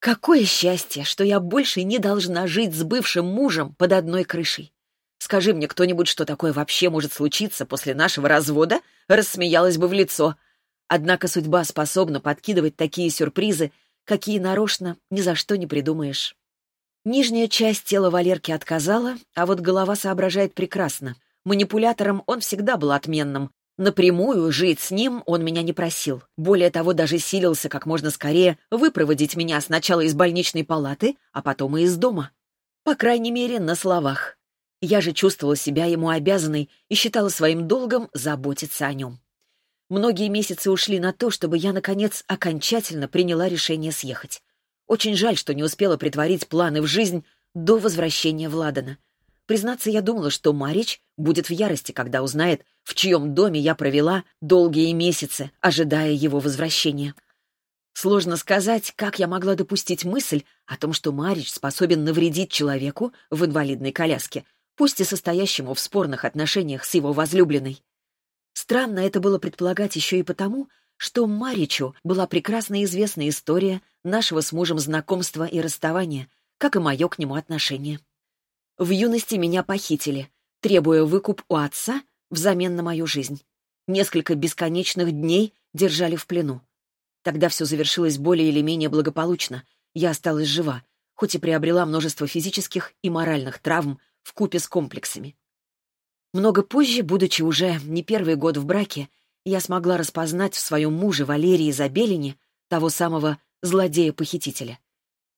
S1: Какое счастье, что я больше не должна жить с бывшим мужем под одной крышей. Скажи мне кто-нибудь, что такое вообще может случиться после нашего развода, рассмеялась бы в лицо. Однако судьба способна подкидывать такие сюрпризы, какие нарочно ни за что не придумаешь. Нижняя часть тела Валерки отказала, а вот голова соображает прекрасно. Манипулятором он всегда был отменным. Напрямую жить с ним он меня не просил. Более того, даже силился как можно скорее выпроводить меня сначала из больничной палаты, а потом и из дома. По крайней мере, на словах. Я же чувствовала себя ему обязанной и считала своим долгом заботиться о нем. Многие месяцы ушли на то, чтобы я, наконец, окончательно приняла решение съехать. Очень жаль, что не успела притворить планы в жизнь до возвращения Владана. Признаться, я думала, что Марич будет в ярости, когда узнает, в чьем доме я провела долгие месяцы, ожидая его возвращения. Сложно сказать, как я могла допустить мысль о том, что Марич способен навредить человеку в инвалидной коляске, пусть и состоящему в спорных отношениях с его возлюбленной. Странно это было предполагать еще и потому, что Маричу была прекрасно известна история нашего с мужем знакомства и расставания, как и мое к нему отношение. В юности меня похитили, требуя выкуп у отца взамен на мою жизнь. Несколько бесконечных дней держали в плену. Тогда все завершилось более или менее благополучно. Я осталась жива, хоть и приобрела множество физических и моральных травм, в купе с комплексами. Много позже, будучи уже не первый год в браке, я смогла распознать в своем муже Валерии Забелине того самого злодея-похитителя.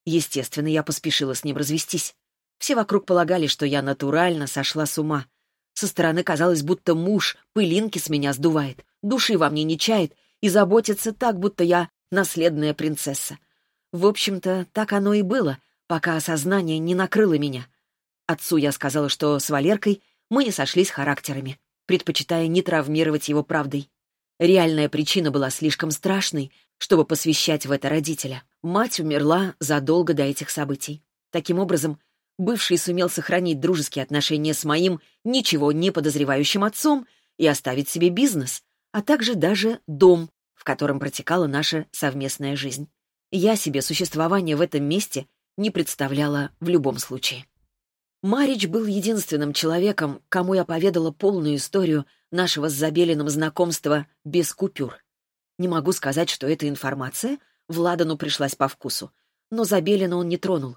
S1: Естественно, я поспешила с ним развестись. Все вокруг полагали, что я натурально сошла с ума. Со стороны казалось, будто муж пылинки с меня сдувает, души во мне не чает и заботится так, будто я наследная принцесса. В общем-то, так оно и было, пока осознание не накрыло меня. Отцу я сказала, что с Валеркой мы не сошлись характерами, предпочитая не травмировать его правдой. Реальная причина была слишком страшной, чтобы посвящать в это родителя. Мать умерла задолго до этих событий. Таким образом, бывший сумел сохранить дружеские отношения с моим ничего не подозревающим отцом и оставить себе бизнес, а также даже дом, в котором протекала наша совместная жизнь. Я себе существование в этом месте не представляла в любом случае. Марич был единственным человеком, кому я поведала полную историю нашего с Забелиным знакомства без купюр. Не могу сказать, что эта информация Владану пришлась по вкусу, но Забелина он не тронул.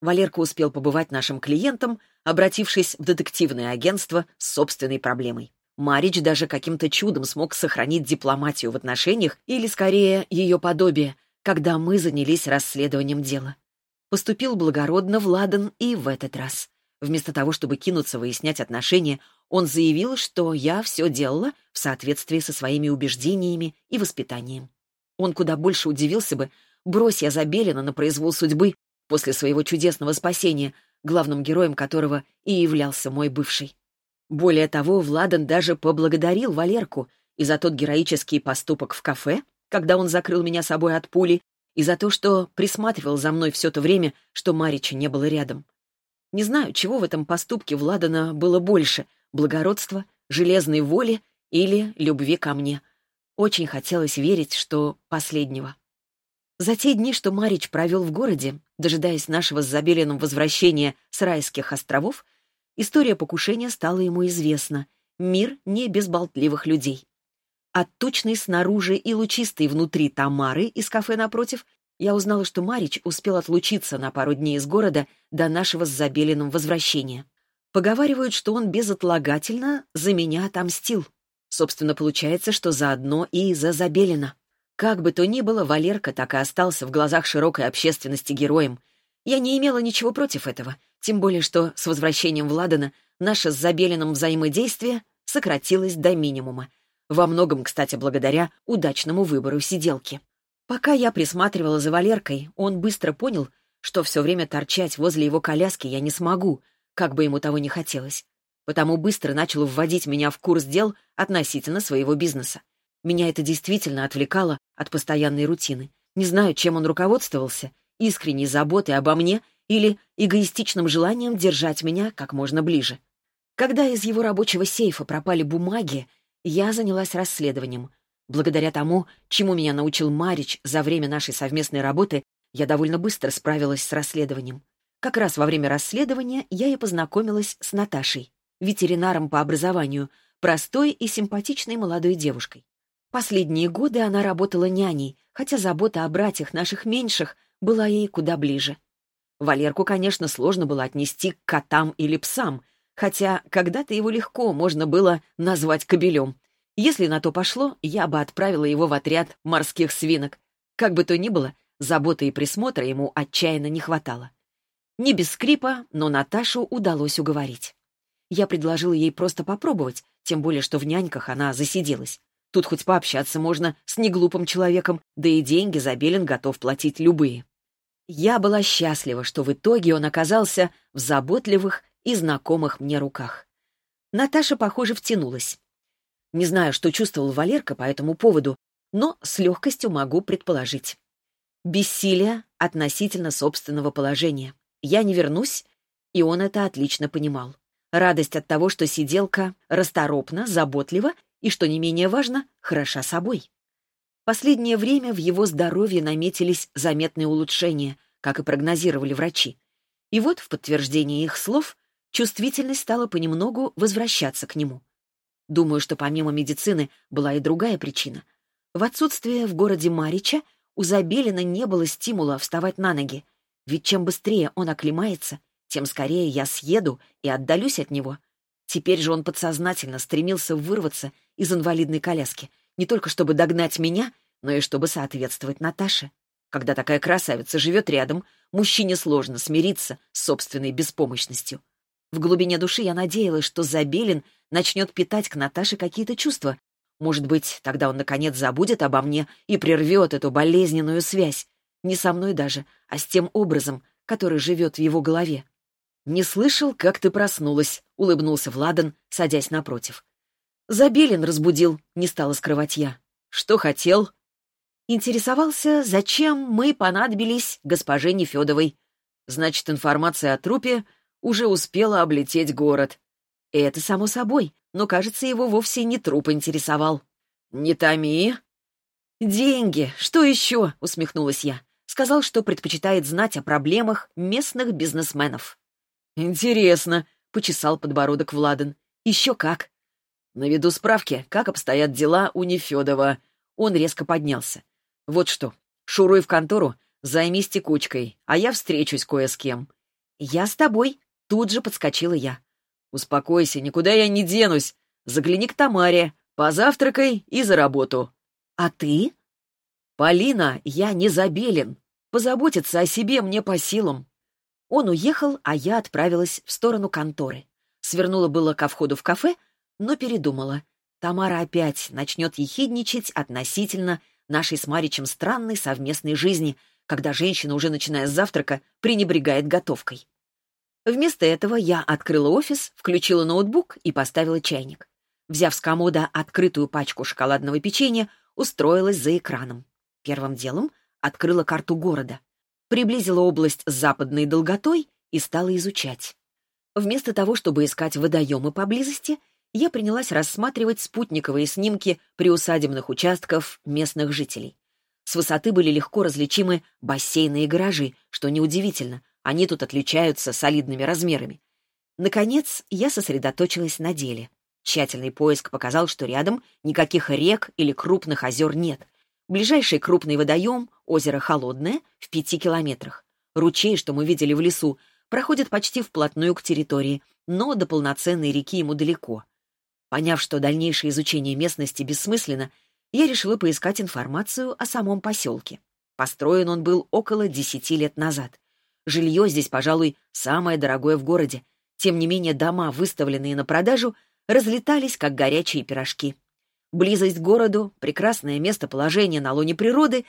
S1: Валерка успел побывать нашим клиентом, обратившись в детективное агентство с собственной проблемой. Марич даже каким-то чудом смог сохранить дипломатию в отношениях, или, скорее, ее подобие, когда мы занялись расследованием дела. Поступил благородно Владан и в этот раз. Вместо того, чтобы кинуться выяснять отношения, он заявил, что я все делала в соответствии со своими убеждениями и воспитанием. Он куда больше удивился бы, брось я Забелина на произвол судьбы после своего чудесного спасения, главным героем которого и являлся мой бывший. Более того, Владан даже поблагодарил Валерку и за тот героический поступок в кафе, когда он закрыл меня собой от пули, и за то, что присматривал за мной все то время, что Марича не было рядом. Не знаю, чего в этом поступке Владана было больше — благородства, железной воли или любви ко мне. Очень хотелось верить, что последнего. За те дни, что Марич провел в городе, дожидаясь нашего с Забелиным возвращения с райских островов, история покушения стала ему известна. Мир не без болтливых людей. От тучной снаружи и лучистой внутри Тамары из кафе напротив я узнала, что Марич успел отлучиться на пару дней из города до нашего с Забелиным возвращения. Поговаривают, что он безотлагательно за меня отомстил. Собственно, получается, что заодно и за Забелина. Как бы то ни было, Валерка так и остался в глазах широкой общественности героем. Я не имела ничего против этого, тем более что с возвращением Владана наше с Забелиным взаимодействие сократилось до минимума. Во многом, кстати, благодаря удачному выбору сиделки. Пока я присматривала за Валеркой, он быстро понял, что все время торчать возле его коляски я не смогу, как бы ему того не хотелось. Потому быстро начал вводить меня в курс дел относительно своего бизнеса. Меня это действительно отвлекало от постоянной рутины. Не знаю, чем он руководствовался, искренней заботой обо мне или эгоистичным желанием держать меня как можно ближе. Когда из его рабочего сейфа пропали бумаги, Я занялась расследованием. Благодаря тому, чему меня научил Марич за время нашей совместной работы, я довольно быстро справилась с расследованием. Как раз во время расследования я и познакомилась с Наташей, ветеринаром по образованию, простой и симпатичной молодой девушкой. Последние годы она работала няней, хотя забота о братьях наших меньших была ей куда ближе. Валерку, конечно, сложно было отнести к котам или псам, хотя когда-то его легко можно было назвать кобелем. Если на то пошло, я бы отправила его в отряд морских свинок. Как бы то ни было, заботы и присмотра ему отчаянно не хватало. Не без скрипа, но Наташу удалось уговорить. Я предложила ей просто попробовать, тем более, что в няньках она засиделась. Тут хоть пообщаться можно с неглупым человеком, да и деньги Забелин готов платить любые. Я была счастлива, что в итоге он оказался в заботливых и знакомых мне руках. Наташа, похоже, втянулась. Не знаю, что чувствовал Валерка по этому поводу, но с легкостью могу предположить. Бессилие относительно собственного положения. Я не вернусь, и он это отлично понимал. Радость от того, что сиделка расторопна, заботлива и, что не менее важно, хороша собой. Последнее время в его здоровье наметились заметные улучшения, как и прогнозировали врачи. И вот, в подтверждение их слов, чувствительность стала понемногу возвращаться к нему. Думаю, что помимо медицины была и другая причина. В отсутствие в городе Марича у Забелина не было стимула вставать на ноги, ведь чем быстрее он оклемается, тем скорее я съеду и отдалюсь от него. Теперь же он подсознательно стремился вырваться из инвалидной коляски, не только чтобы догнать меня, но и чтобы соответствовать Наташе. Когда такая красавица живет рядом, мужчине сложно смириться с собственной беспомощностью. В глубине души я надеялась, что Забелин начнет питать к Наташе какие-то чувства. Может быть, тогда он, наконец, забудет обо мне и прервет эту болезненную связь. Не со мной даже, а с тем образом, который живет в его голове. «Не слышал, как ты проснулась», — улыбнулся Владан, садясь напротив. «Забелин разбудил», — не стала скрывать я. «Что хотел?» Интересовался, зачем мы понадобились госпоже Нефедовой. Значит, информация о трупе уже успела облететь город. Это само собой, но, кажется, его вовсе не труп интересовал. «Не томи». «Деньги, что еще?» — усмехнулась я. Сказал, что предпочитает знать о проблемах местных бизнесменов. «Интересно», — почесал подбородок Владан. «Еще как». «Наведу справки, как обстоят дела у Нефедова». Он резко поднялся. «Вот что, шуруй в контору, займись текучкой, а я встречусь кое с кем». «Я с тобой», — тут же подскочила я. «Успокойся, никуда я не денусь. Загляни к Тамаре, позавтракай и за работу». «А ты?» «Полина, я не забелен. Позаботиться о себе мне по силам». Он уехал, а я отправилась в сторону конторы. Свернула было ко входу в кафе, но передумала. Тамара опять начнет ехидничать относительно нашей с Маричем странной совместной жизни, когда женщина, уже начиная с завтрака, пренебрегает готовкой. Вместо этого я открыла офис, включила ноутбук и поставила чайник. Взяв с комода открытую пачку шоколадного печенья, устроилась за экраном. Первым делом открыла карту города приблизила область с западной долготой и стала изучать. Вместо того, чтобы искать водоемы поблизости, я принялась рассматривать спутниковые снимки приусадебных участков местных жителей. С высоты были легко различимы бассейны и гаражи, что неудивительно, они тут отличаются солидными размерами. Наконец, я сосредоточилась на деле. Тщательный поиск показал, что рядом никаких рек или крупных озер нет, Ближайший крупный водоем, озеро Холодное, в пяти километрах. Ручей, что мы видели в лесу, проходит почти вплотную к территории, но до полноценной реки ему далеко. Поняв, что дальнейшее изучение местности бессмысленно, я решила поискать информацию о самом поселке. Построен он был около десяти лет назад. Жилье здесь, пожалуй, самое дорогое в городе. Тем не менее, дома, выставленные на продажу, разлетались, как горячие пирожки. Близость к городу, прекрасное местоположение на лоне природы,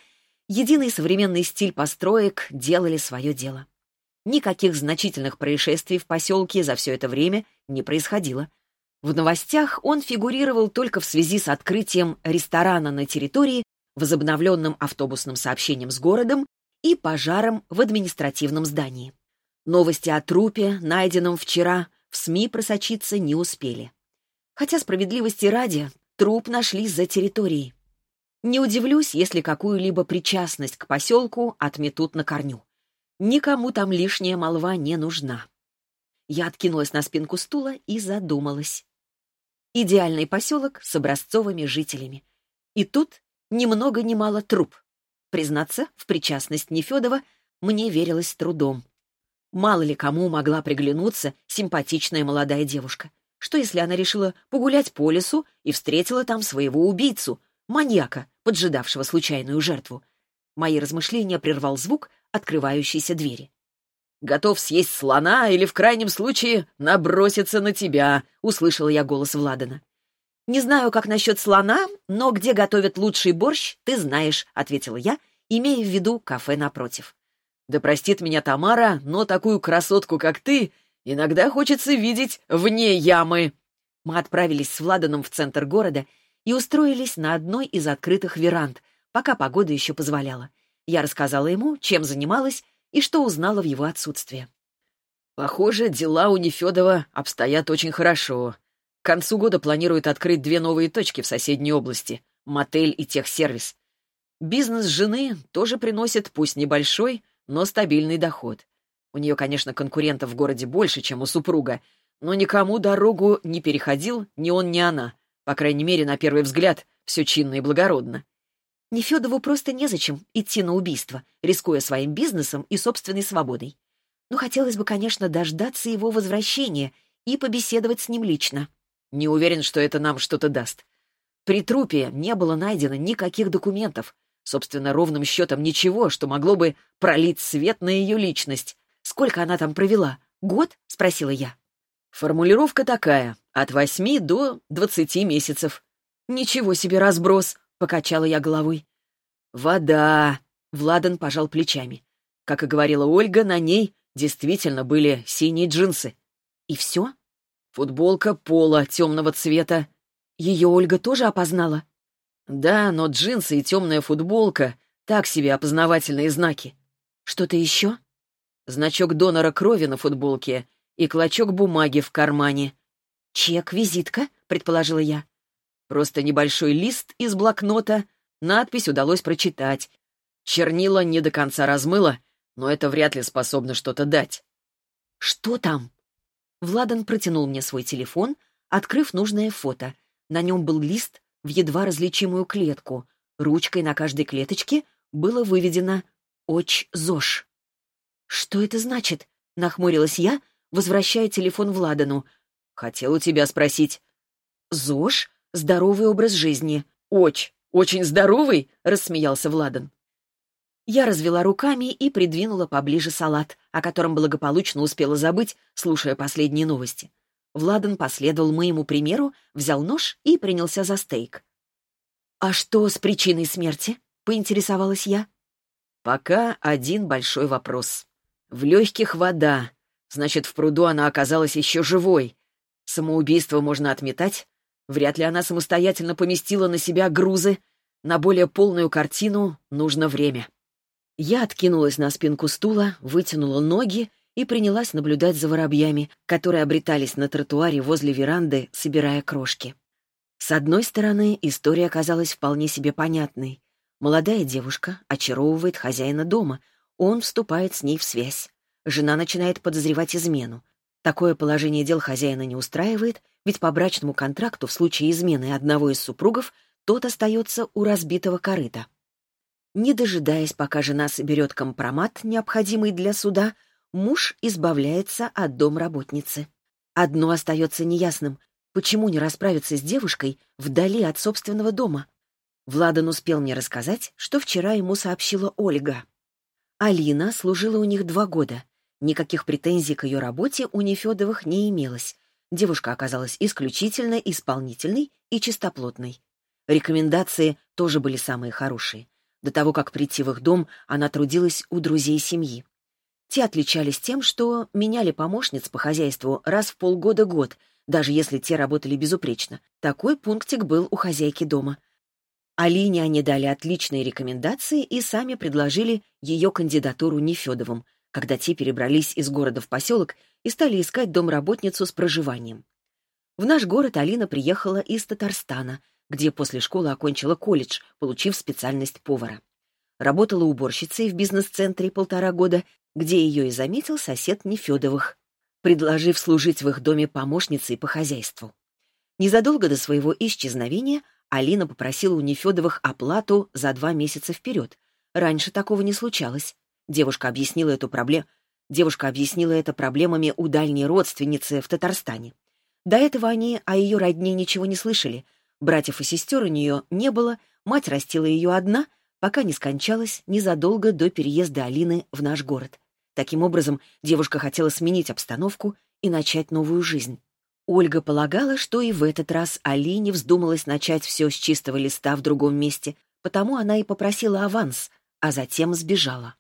S1: единый современный стиль построек делали свое дело. Никаких значительных происшествий в поселке за все это время не происходило. В новостях он фигурировал только в связи с открытием ресторана на территории, возобновленным автобусным сообщением с городом и пожаром в административном здании. Новости о трупе, найденном вчера, в СМИ просочиться не успели. Хотя справедливости ради, труп нашли за территорией. Не удивлюсь, если какую-либо причастность к поселку отметут на корню. Никому там лишняя молва не нужна. Я откинулась на спинку стула и задумалась. Идеальный поселок с образцовыми жителями. И тут ни много ни мало труп. Признаться, в причастность Нефедова мне верилось трудом. Мало ли кому могла приглянуться симпатичная молодая девушка. Что если она решила погулять по лесу и встретила там своего убийцу, маньяка, поджидавшего случайную жертву? Мои размышления прервал звук открывающейся двери. «Готов съесть слона или, в крайнем случае, наброситься на тебя», — услышала я голос Владана. «Не знаю, как насчет слона, но где готовят лучший борщ, ты знаешь», — ответила я, имея в виду кафе напротив. «Да простит меня Тамара, но такую красотку, как ты, иногда хочется видеть вне ямы». Мы отправились с Владаном в центр города и устроились на одной из открытых веранд, пока погода еще позволяла. Я рассказала ему, чем занималась и что узнала в его отсутствие. «Похоже, дела у Нефедова обстоят очень хорошо. К концу года планируют открыть две новые точки в соседней области — мотель и техсервис. Бизнес жены тоже приносит, пусть небольшой, но стабильный доход. У нее, конечно, конкурентов в городе больше, чем у супруга, но никому дорогу не переходил ни он, ни она. По крайней мере, на первый взгляд, все чинно и благородно. Нефедову просто незачем идти на убийство, рискуя своим бизнесом и собственной свободой. Но хотелось бы, конечно, дождаться его возвращения и побеседовать с ним лично. Не уверен, что это нам что-то даст. При трупе не было найдено никаких документов. Собственно, ровным счетом ничего, что могло бы пролить свет на ее личность. Сколько она там провела? Год? — спросила я. Формулировка такая — от восьми до двадцати месяцев. Ничего себе разброс! — покачала я головой. «Вода!» — Владан пожал плечами. Как и говорила Ольга, на ней действительно были синие джинсы. «И все?» Футболка пола темного цвета. Ее Ольга тоже опознала? Да, но джинсы и темная футболка — так себе опознавательные знаки. Что-то еще? Значок донора крови на футболке и клочок бумаги в кармане. «Чек, визитка», — предположила я. Просто небольшой лист из блокнота, надпись удалось прочитать. Чернила не до конца размыло, но это вряд ли способно что-то дать. «Что там?» Владан протянул мне свой телефон, открыв нужное фото. На нем был лист в едва различимую клетку. Ручкой на каждой клеточке было выведено «Оч ЗОЖ». «Что это значит?» — нахмурилась я, возвращая телефон Владану. «Хотел у тебя спросить». «ЗОЖ? Здоровый образ жизни. Очень, очень здоровый, рассмеялся Владан. Я развела руками и придвинула поближе салат, о котором благополучно успела забыть, слушая последние новости. Владан последовал моему примеру, взял нож и принялся за стейк. «А что с причиной смерти?» — поинтересовалась я. «Пока один большой вопрос. В легких вода. Значит, в пруду она оказалась еще живой. Самоубийство можно отметать, Вряд ли она самостоятельно поместила на себя грузы. На более полную картину нужно время. Я откинулась на спинку стула, вытянула ноги и принялась наблюдать за воробьями, которые обретались на тротуаре возле веранды, собирая крошки. С одной стороны, история оказалась вполне себе понятной. Молодая девушка очаровывает хозяина дома, он вступает с ней в связь. Жена начинает подозревать измену. Такое положение дел хозяина не устраивает, ведь по брачному контракту в случае измены одного из супругов тот остается у разбитого корыта. Не дожидаясь, пока жена соберет компромат, необходимый для суда, муж избавляется от домработницы. Одно остается неясным — почему не расправиться с девушкой вдали от собственного дома? Владан успел мне рассказать, что вчера ему сообщила Ольга. Алина служила у них два года. Никаких претензий к ее работе у Нефедовых не имелось, Девушка оказалась исключительно исполнительной и чистоплотной. Рекомендации тоже были самые хорошие. До того, как прийти в их дом, она трудилась у друзей семьи. Те отличались тем, что меняли помощниц по хозяйству раз в полгода-год, даже если те работали безупречно. Такой пунктик был у хозяйки дома. Алине они дали отличные рекомендации и сами предложили ее кандидатуру Нефедовым, когда те перебрались из города в поселок и стали искать домработницу с проживанием. В наш город Алина приехала из Татарстана, где после школы окончила колледж, получив специальность повара. Работала уборщицей в бизнес-центре полтора года, где ее и заметил сосед Нефедовых, предложив служить в их доме помощницей по хозяйству. Незадолго до своего исчезновения Алина попросила у Нефедовых оплату за два месяца вперед. Раньше такого не случалось. Девушка объяснила эту проблему. Девушка объяснила это проблемами у дальней родственницы в Татарстане. До этого они о ее родне ничего не слышали. Братьев и сестер у нее не было, мать растила ее одна, пока не скончалась незадолго до переезда Алины в наш город. Таким образом, девушка хотела сменить обстановку и начать новую жизнь. Ольга полагала, что и в этот раз Алине вздумалось начать все с чистого листа в другом месте, потому она и попросила аванс, а затем сбежала.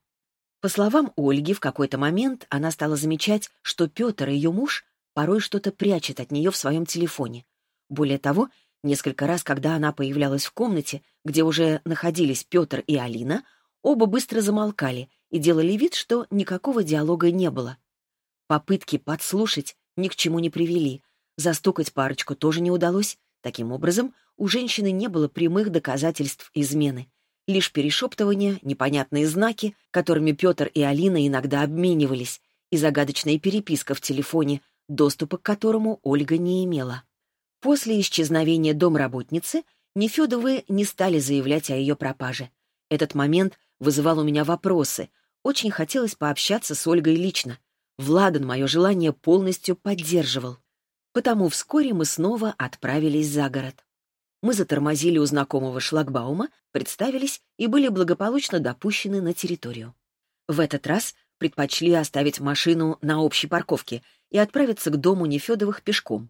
S1: По словам Ольги, в какой-то момент она стала замечать, что Петр, ее муж, порой что-то прячет от нее в своем телефоне. Более того, несколько раз, когда она появлялась в комнате, где уже находились Петр и Алина, оба быстро замолкали и делали вид, что никакого диалога не было. Попытки подслушать ни к чему не привели, Застукать парочку тоже не удалось. Таким образом, у женщины не было прямых доказательств измены. Лишь перешептывания, непонятные знаки, которыми Петр и Алина иногда обменивались, и загадочная переписка в телефоне, доступа к которому Ольга не имела. После исчезновения домработницы Нефедовы не стали заявлять о ее пропаже. Этот момент вызывал у меня вопросы. Очень хотелось пообщаться с Ольгой лично. Владан мое желание полностью поддерживал. Потому вскоре мы снова отправились за город. Мы затормозили у знакомого шлагбаума, представились и были благополучно допущены на территорию. В этот раз предпочли оставить машину на общей парковке и отправиться к дому Нефедовых пешком.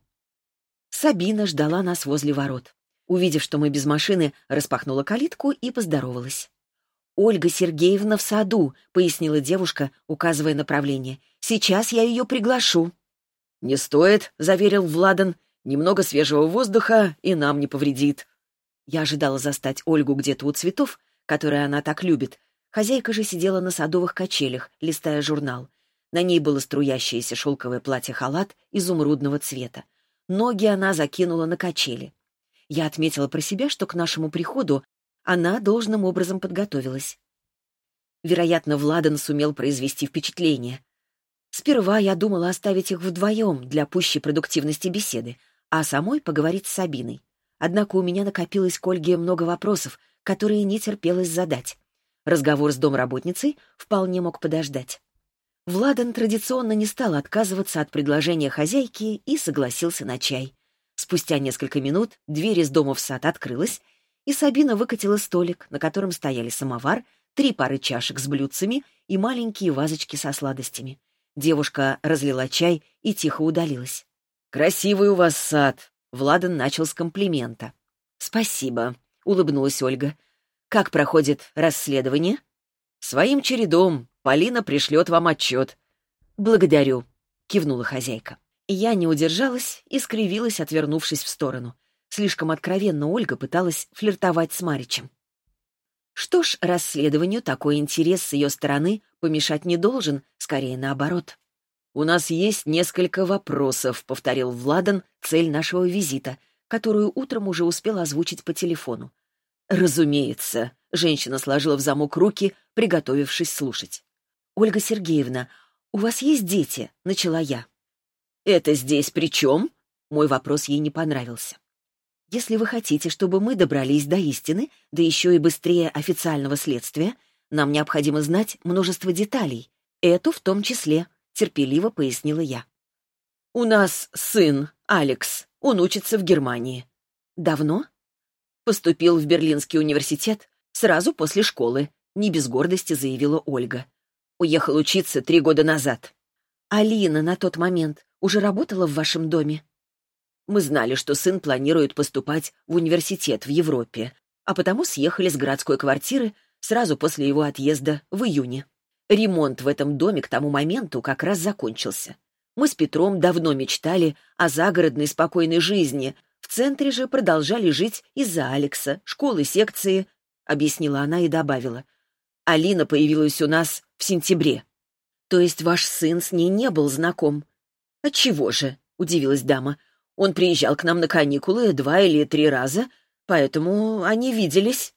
S1: Сабина ждала нас возле ворот. Увидев, что мы без машины, распахнула калитку и поздоровалась. «Ольга Сергеевна в саду», — пояснила девушка, указывая направление. «Сейчас я ее приглашу». «Не стоит», — заверил Владан. «Немного свежего воздуха и нам не повредит». Я ожидала застать Ольгу где-то у цветов, которые она так любит. Хозяйка же сидела на садовых качелях, листая журнал. На ней было струящееся шелковое платье-халат изумрудного цвета. Ноги она закинула на качели. Я отметила про себя, что к нашему приходу она должным образом подготовилась. Вероятно, Владан сумел произвести впечатление. Сперва я думала оставить их вдвоем для пущей продуктивности беседы, а самой поговорить с Сабиной. Однако у меня накопилось к Ольге много вопросов, которые не терпелось задать. Разговор с домработницей вполне мог подождать. Владан традиционно не стал отказываться от предложения хозяйки и согласился на чай. Спустя несколько минут дверь из дома в сад открылась, и Сабина выкатила столик, на котором стояли самовар, три пары чашек с блюдцами и маленькие вазочки со сладостями. Девушка разлила чай и тихо удалилась. «Красивый у вас сад», — Владан начал с комплимента. «Спасибо», — улыбнулась Ольга. «Как проходит расследование?» «Своим чередом. Полина пришлет вам отчет». «Благодарю», — кивнула хозяйка. Я не удержалась и скривилась, отвернувшись в сторону. Слишком откровенно Ольга пыталась флиртовать с Маричем. Что ж, расследованию такой интерес с ее стороны помешать не должен, скорее наоборот. «У нас есть несколько вопросов», — повторил Владан цель нашего визита, которую утром уже успел озвучить по телефону. «Разумеется», — женщина сложила в замок руки, приготовившись слушать. «Ольга Сергеевна, у вас есть дети?» — начала я. «Это здесь при чем?» Мой вопрос ей не понравился. Если вы хотите, чтобы мы добрались до истины, да еще и быстрее официального следствия, нам необходимо знать множество деталей. Эту в том числе, терпеливо пояснила я. У нас сын, Алекс. Он учится в Германии. Давно? Поступил в Берлинский университет сразу после школы, не без гордости заявила Ольга. Уехал учиться три года назад. Алина на тот момент уже работала в вашем доме? Мы знали, что сын планирует поступать в университет в Европе, а потому съехали с городской квартиры сразу после его отъезда в июне. Ремонт в этом доме к тому моменту как раз закончился. Мы с Петром давно мечтали о загородной спокойной жизни, в центре же продолжали жить из-за Алекса, школы, секции, — объяснила она и добавила. Алина появилась у нас в сентябре. То есть ваш сын с ней не был знаком? Отчего же? — удивилась дама. Он приезжал к нам на каникулы два или три раза, поэтому они виделись».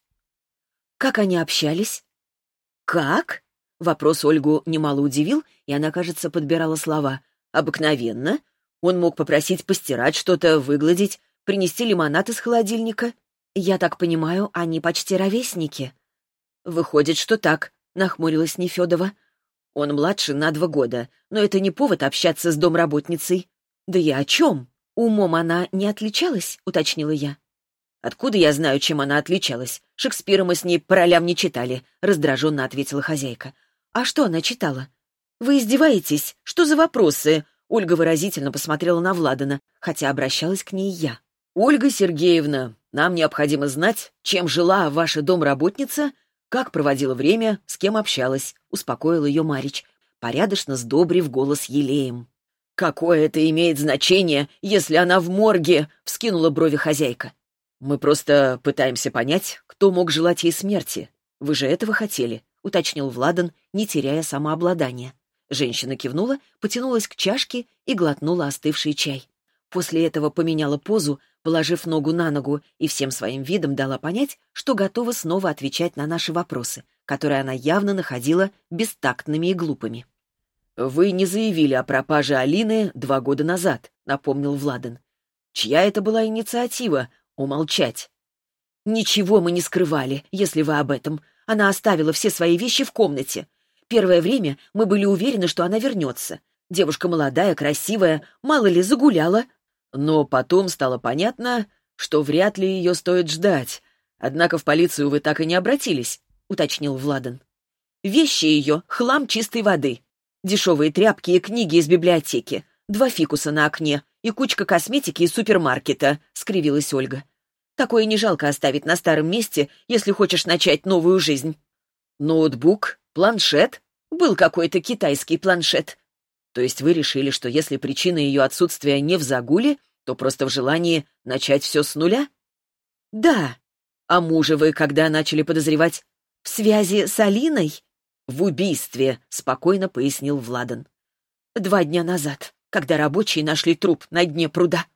S1: «Как они общались?» «Как?» Вопрос Ольгу немало удивил, и она, кажется, подбирала слова. «Обыкновенно. Он мог попросить постирать что-то, выгладить, принести лимонад из холодильника. Я так понимаю, они почти ровесники». «Выходит, что так», — нахмурилась Нефедова. «Он младше на два года, но это не повод общаться с домработницей». «Да я о чем? Умом она не отличалась?» — уточнила я. «Откуда я знаю, чем она отличалась? Шекспира мы с ней по ролям не читали», — раздраженно ответила хозяйка. «А что она читала?» «Вы издеваетесь? Что за вопросы?» Ольга выразительно посмотрела на Владана, хотя обращалась к ней я. «Ольга Сергеевна, нам необходимо знать, чем жила ваша домработница, как проводила время, с кем общалась», — успокоил ее Марич, порядочно сдобрив голос елеем. «Какое это имеет значение, если она в морге?» — вскинула брови хозяйка. «Мы просто пытаемся понять, кто мог желать ей смерти. Вы же этого хотели», — уточнил Владан, не теряя самообладания. Женщина кивнула, потянулась к чашке и глотнула остывший чай. После этого поменяла позу, положив ногу на ногу, и всем своим видом дала понять, что готова снова отвечать на наши вопросы, которые она явно находила бестактными и глупыми. «Вы не заявили о пропаже Алины два года назад», — напомнил Владан. «Чья это была инициатива? Умолчать». «Ничего мы не скрывали, если вы об этом. Она оставила все свои вещи в комнате. Первое время мы были уверены, что она вернется. Девушка молодая, красивая, мало ли, загуляла. Но потом стало понятно, что вряд ли ее стоит ждать. Однако в полицию вы так и не обратились, — уточнил Владан. Вещи ее — хлам чистой воды. Дешевые тряпки и книги из библиотеки. Два фикуса на окне и кучка косметики из супермаркета, — скривилась Ольга. Такое не жалко оставить на старом месте, если хочешь начать новую жизнь. Ноутбук, планшет. Был какой-то китайский планшет. То есть вы решили, что если причина ее отсутствия не в загуле, то просто в желании начать все с нуля? Да. А мужа вы когда начали подозревать? В связи с Алиной? В убийстве, спокойно пояснил Владан. Два дня назад, когда рабочие нашли труп на дне пруда.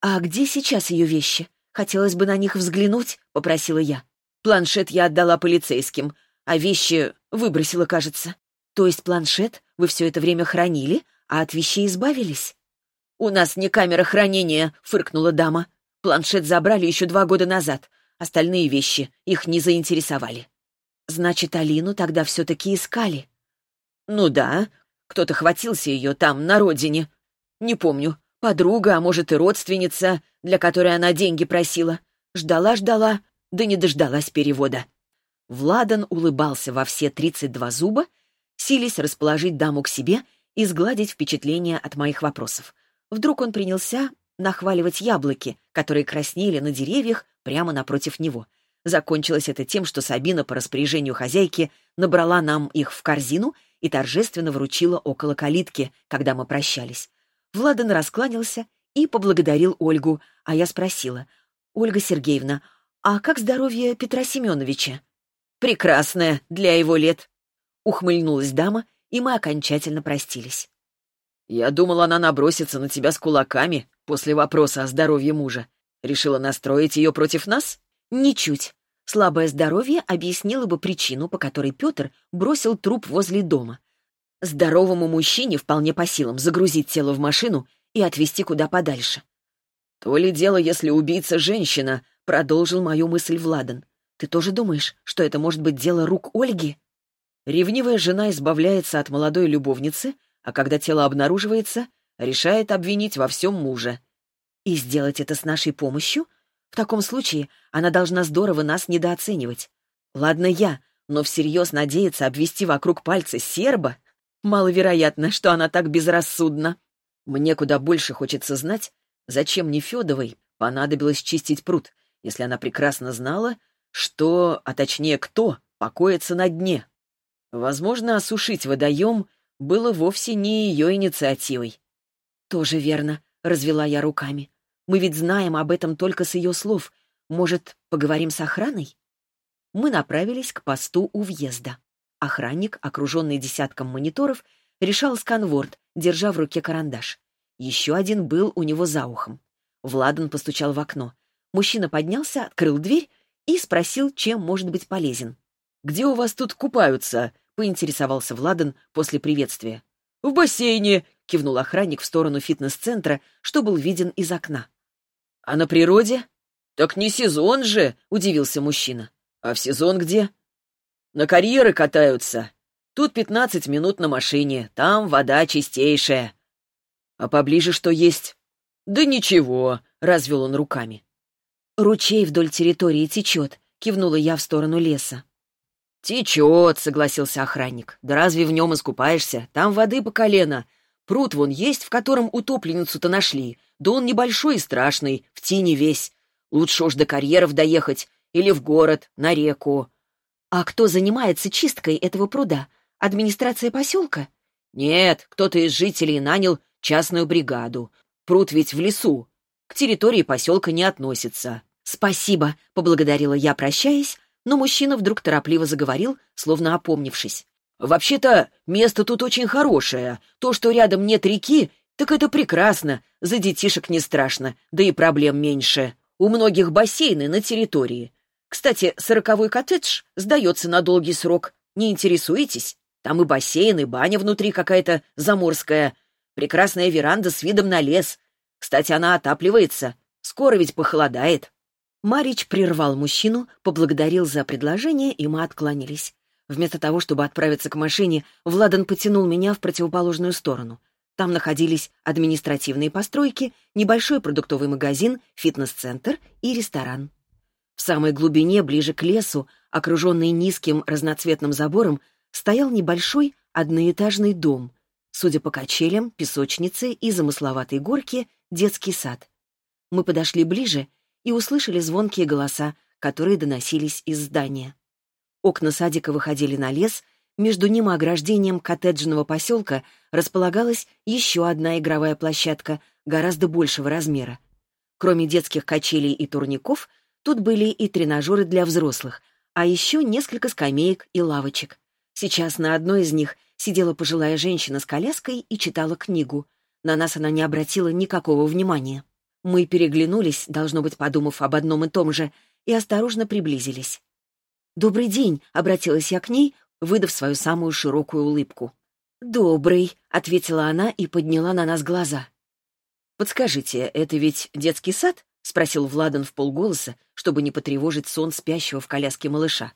S1: А где сейчас ее вещи? Хотелось бы на них взглянуть», — попросила я. «Планшет я отдала полицейским, а вещи выбросила, кажется. То есть планшет вы все это время хранили, а от вещей избавились?» «У нас не камера хранения», — фыркнула дама. «Планшет забрали еще два года назад. Остальные вещи их не заинтересовали». «Значит, Алину тогда все-таки искали?» «Ну да. Кто-то хватился ее там, на родине. Не помню. Подруга, а может и родственница, для которой она деньги просила. Ждала-ждала, да не дождалась перевода. Владан улыбался во все тридцать два зуба, сились расположить даму к себе и сгладить впечатление от моих вопросов. Вдруг он принялся нахваливать яблоки, которые краснели на деревьях прямо напротив него. Закончилось это тем, что Сабина по распоряжению хозяйки набрала нам их в корзину и торжественно вручила около калитки, когда мы прощались. Владан раскланялся и поблагодарил Ольгу, а я спросила. «Ольга Сергеевна, а как здоровье Петра Семеновича?» «Прекрасное для его лет», — ухмыльнулась дама, и мы окончательно простились. «Я думал, она набросится на тебя с кулаками после вопроса о здоровье мужа. Решила настроить ее против нас?» «Ничуть. Слабое здоровье объяснило бы причину, по которой Петр бросил труп возле дома. Здоровому мужчине вполне по силам загрузить тело в машину и отвезти куда подальше. «То ли дело, если убийца женщина», — продолжил мою мысль Владан. «Ты тоже думаешь, что это может быть дело рук Ольги?» Ревнивая жена избавляется от молодой любовницы, а когда тело обнаруживается, решает обвинить во всем мужа. И сделать это с нашей помощью? В таком случае она должна здорово нас недооценивать. Ладно я, но всерьез надеяться обвести вокруг пальца серба Маловероятно, что она так безрассудна. Мне куда больше хочется знать, зачем Нефедовой понадобилось чистить пруд, если она прекрасно знала, что, а точнее кто, покоится на дне. Возможно, осушить водоем было вовсе не ее инициативой. «Тоже верно», — развела я руками. «Мы ведь знаем об этом только с ее слов. Может, поговорим с охраной?» Мы направились к посту у въезда. Охранник, окруженный десятком мониторов, решал сканворд, держа в руке карандаш. Еще один был у него за ухом. Владан постучал в окно. Мужчина поднялся, открыл дверь и спросил, чем может быть полезен.
S2: «Где у вас тут купаются?» — поинтересовался Владан после приветствия. «В бассейне!» — кивнул охранник в сторону фитнес-центра, что был виден из окна. «А на природе?» «Так не сезон же!» — удивился мужчина. «А в сезон где?» «На карьеры катаются. Тут пятнадцать минут на машине, там вода чистейшая». «А поближе что есть?» «Да ничего», — развел он руками.
S1: «Ручей вдоль территории течет», — кивнула я в сторону леса.
S2: «Течет», — согласился охранник. «Да разве в нем искупаешься? Там воды по колено. Пруд вон есть, в котором утопленницу-то нашли. Да он небольшой и страшный, в тени весь. Лучше уж до карьеров доехать или в город, на реку».
S1: «А кто занимается чисткой этого пруда? Администрация поселка?»
S2: «Нет, кто-то из жителей нанял частную бригаду. Пруд ведь в лесу. К территории поселка не относится.
S1: «Спасибо», — поблагодарила я, прощаясь, но мужчина вдруг торопливо заговорил, словно опомнившись.
S2: «Вообще-то место тут очень хорошее. То, что рядом нет реки, так это прекрасно. За детишек не страшно, да и проблем меньше. У многих бассейны на территории. Кстати, сороковой коттедж сдается на долгий срок. Не интересуетесь? Там и бассейн, и баня внутри какая-то заморская. Прекрасная веранда с видом на лес. Кстати, она отапливается. Скоро ведь похолодает.
S1: Марич прервал мужчину, поблагодарил за предложение, и мы откланялись. Вместо того, чтобы отправиться к машине, Владан потянул меня в противоположную сторону. Там находились административные постройки, небольшой продуктовый магазин, фитнес-центр и ресторан. В самой глубине, ближе к лесу, окруженный низким разноцветным забором, стоял небольшой одноэтажный дом. Судя по качелям, песочнице и замысловатой горке, детский сад. Мы подошли ближе — и услышали звонкие голоса, которые доносились из здания. Окна садика выходили на лес, между ним и ограждением коттеджного поселка располагалась еще одна игровая площадка гораздо большего размера. Кроме детских качелей и турников, тут были и тренажеры для взрослых, а еще несколько скамеек и лавочек. Сейчас на одной из них сидела пожилая женщина с коляской и читала книгу. На нас она не обратила никакого внимания. Мы переглянулись, должно быть, подумав об одном и том же, и осторожно приблизились. «Добрый день», — обратилась я к ней, выдав свою самую широкую улыбку. «Добрый», — ответила она и подняла на нас глаза.
S2: «Подскажите, это ведь детский сад?» — спросил Владан в полголоса, чтобы не потревожить сон спящего в коляске малыша.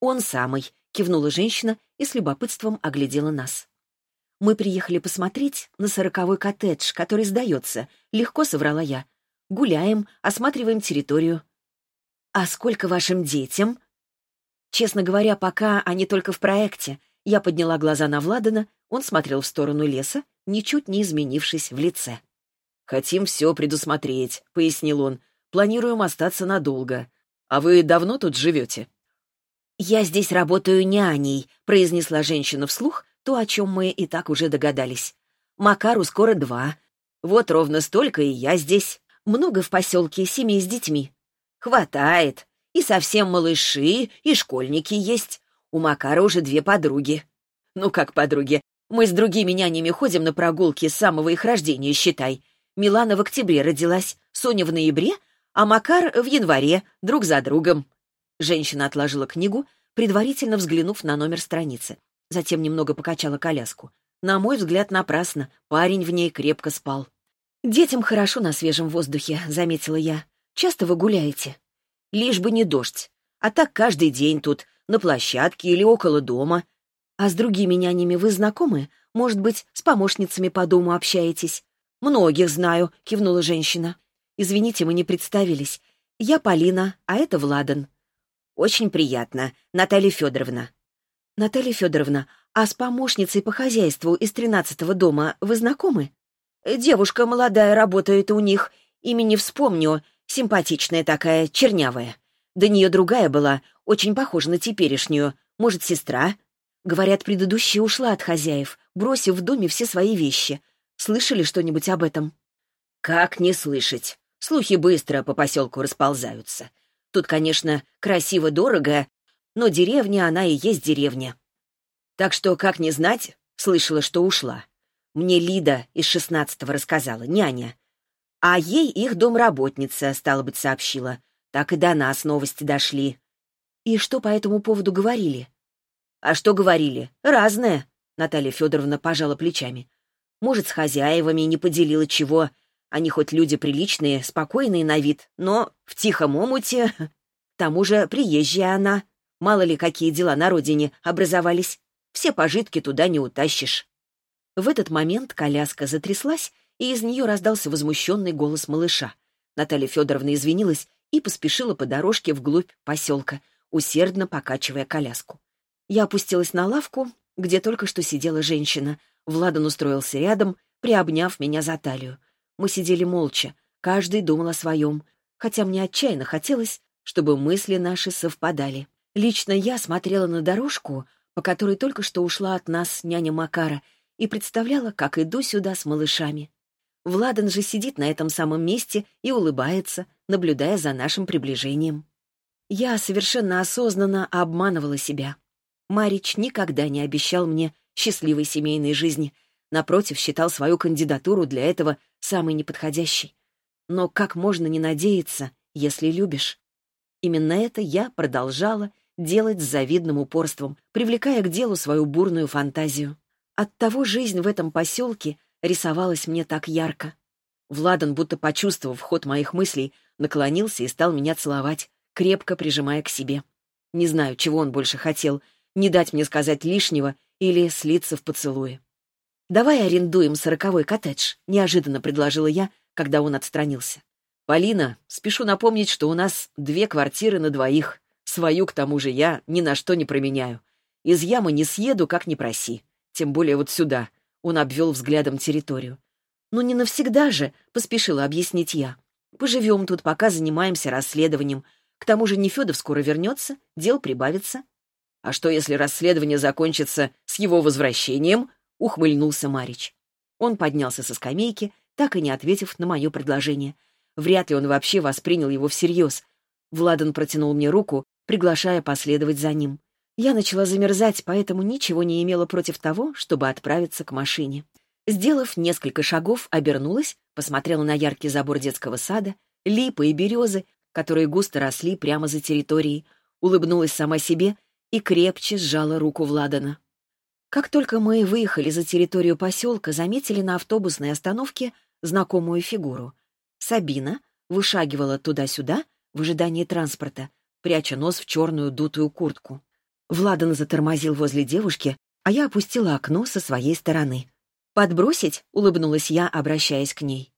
S1: «Он самый», — кивнула женщина и с любопытством оглядела нас. Мы приехали посмотреть на сороковой коттедж, который сдается. Легко соврала я. Гуляем, осматриваем территорию. А сколько вашим детям? Честно говоря, пока они только в проекте. Я подняла глаза на Владана, он смотрел в сторону леса, ничуть не изменившись в лице.
S2: «Хотим все предусмотреть», — пояснил он. «Планируем остаться надолго. А вы давно тут живете?»
S1: «Я здесь работаю няней», — произнесла женщина вслух, то, о чем мы и так уже догадались. Макару скоро два. Вот ровно столько и я здесь. Много в поселке семей с детьми. Хватает. И совсем малыши, и школьники есть. У Макара уже две подруги. Ну как подруги? Мы с другими нянями ходим на прогулки с самого их рождения, считай. Милана в октябре родилась, Соня в ноябре, а Макар в январе, друг за другом. Женщина отложила книгу, предварительно взглянув на номер страницы. Затем немного покачала коляску. На мой взгляд, напрасно. Парень в ней крепко спал. «Детям хорошо на свежем воздухе», — заметила я. «Часто вы гуляете?» «Лишь бы не дождь. А так каждый день тут, на площадке или около дома. А с другими нянями вы знакомы? Может быть, с помощницами по дому общаетесь?» «Многих знаю», — кивнула женщина. «Извините, мы не представились. Я Полина, а это Владан». «Очень приятно, Наталья Федоровна». «Наталья Федоровна, а с помощницей по хозяйству из тринадцатого дома вы знакомы?» «Девушка молодая работает у них. Имени вспомню. Симпатичная такая, чернявая. До нее другая была, очень похожа на теперешнюю. Может, сестра?» Говорят, предыдущая ушла от хозяев, бросив в доме все свои вещи. Слышали что-нибудь об этом? «Как не слышать? Слухи быстро по поселку расползаются. Тут, конечно, красиво-дорого, но деревня она и есть деревня. Так что, как не знать, слышала, что ушла. Мне Лида из шестнадцатого рассказала, няня. А ей их домработница, стало быть, сообщила. Так и до нас новости дошли. И что по этому поводу говорили? А что говорили? Разное. Наталья Федоровна пожала плечами. Может, с хозяевами не поделила чего. Они хоть люди приличные, спокойные на вид, но в тихом омуте... [LAUGHS] К тому же приезжая она. Мало ли, какие дела на родине образовались. Все пожитки туда не утащишь. В этот момент коляска затряслась, и из нее раздался возмущенный голос малыша. Наталья Федоровна извинилась и поспешила по дорожке вглубь поселка, усердно покачивая коляску. Я опустилась на лавку, где только что сидела женщина. Владан устроился рядом, приобняв меня за талию. Мы сидели молча, каждый думал о своем, хотя мне отчаянно хотелось, чтобы мысли наши совпадали. Лично я смотрела на дорожку, по которой только что ушла от нас няня Макара, и представляла, как иду сюда с малышами. Владан же сидит на этом самом месте и улыбается, наблюдая за нашим приближением. Я совершенно осознанно обманывала себя. Марич никогда не обещал мне счастливой семейной жизни. Напротив, считал свою кандидатуру для этого самой неподходящей. Но как можно не надеяться, если любишь? Именно это я продолжала делать с завидным упорством, привлекая к делу свою бурную фантазию. Оттого жизнь в этом поселке рисовалась мне так ярко. Владан, будто почувствовав ход моих мыслей, наклонился и стал меня целовать, крепко прижимая к себе. Не знаю, чего он больше хотел — не дать мне сказать лишнего или слиться в поцелуе. «Давай арендуем сороковой коттедж», — неожиданно предложила я, когда он отстранился. «Полина, спешу напомнить, что у нас две квартиры на двоих. Свою, к тому же, я ни на что не променяю. Из ямы не съеду, как ни проси. Тем более вот сюда». Он обвел взглядом территорию. «Ну не навсегда же», — поспешила объяснить я. «Поживем тут, пока занимаемся расследованием. К тому же Нефедов скоро вернется, дел прибавится». «А что, если расследование закончится с его возвращением?» — ухмыльнулся Марич. Он поднялся со скамейки, так и не ответив на мое предложение. Вряд ли он вообще воспринял его всерьез. Владан протянул мне руку, приглашая последовать за ним. Я начала замерзать, поэтому ничего не имела против того, чтобы отправиться к машине. Сделав несколько шагов, обернулась, посмотрела на яркий забор детского сада, липы и березы, которые густо росли прямо за территорией, улыбнулась сама себе и крепче сжала руку Владана. Как только мы выехали за территорию поселка, заметили на автобусной остановке знакомую фигуру. Сабина вышагивала туда-сюда в ожидании транспорта, пряча нос в черную дутую куртку. Владан затормозил возле девушки, а я опустила окно со своей стороны. «Подбросить?» — улыбнулась я, обращаясь к ней.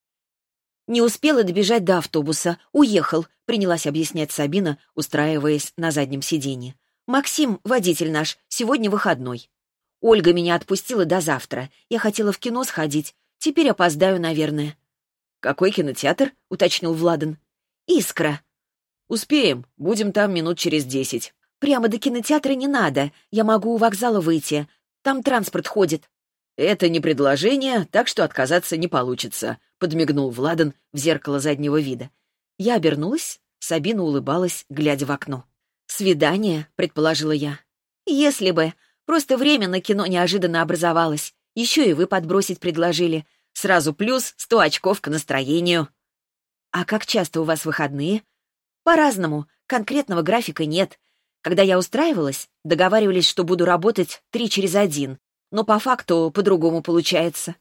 S1: «Не успела добежать до автобуса. Уехал», — принялась объяснять Сабина, устраиваясь на заднем сиденье. «Максим, водитель наш, сегодня выходной. Ольга меня отпустила до завтра. Я хотела в кино сходить. Теперь опоздаю, наверное».
S2: «Какой кинотеатр?» — уточнил Владан.
S1: «Искра».
S2: «Успеем. Будем там минут через десять».
S1: «Прямо до кинотеатра не надо. Я могу у вокзала выйти. Там транспорт ходит».
S2: «Это не предложение, так что отказаться не получится», — подмигнул Владан в зеркало заднего вида.
S1: Я обернулась, Сабина улыбалась, глядя в окно. «Свидание», — предположила я. «Если бы. Просто время на кино неожиданно образовалось. Еще и вы подбросить предложили. Сразу плюс сто очков к настроению». «А как часто у вас выходные?» «По-разному. Конкретного графика нет. Когда я устраивалась, договаривались, что буду работать три через один. Но по факту по-другому получается.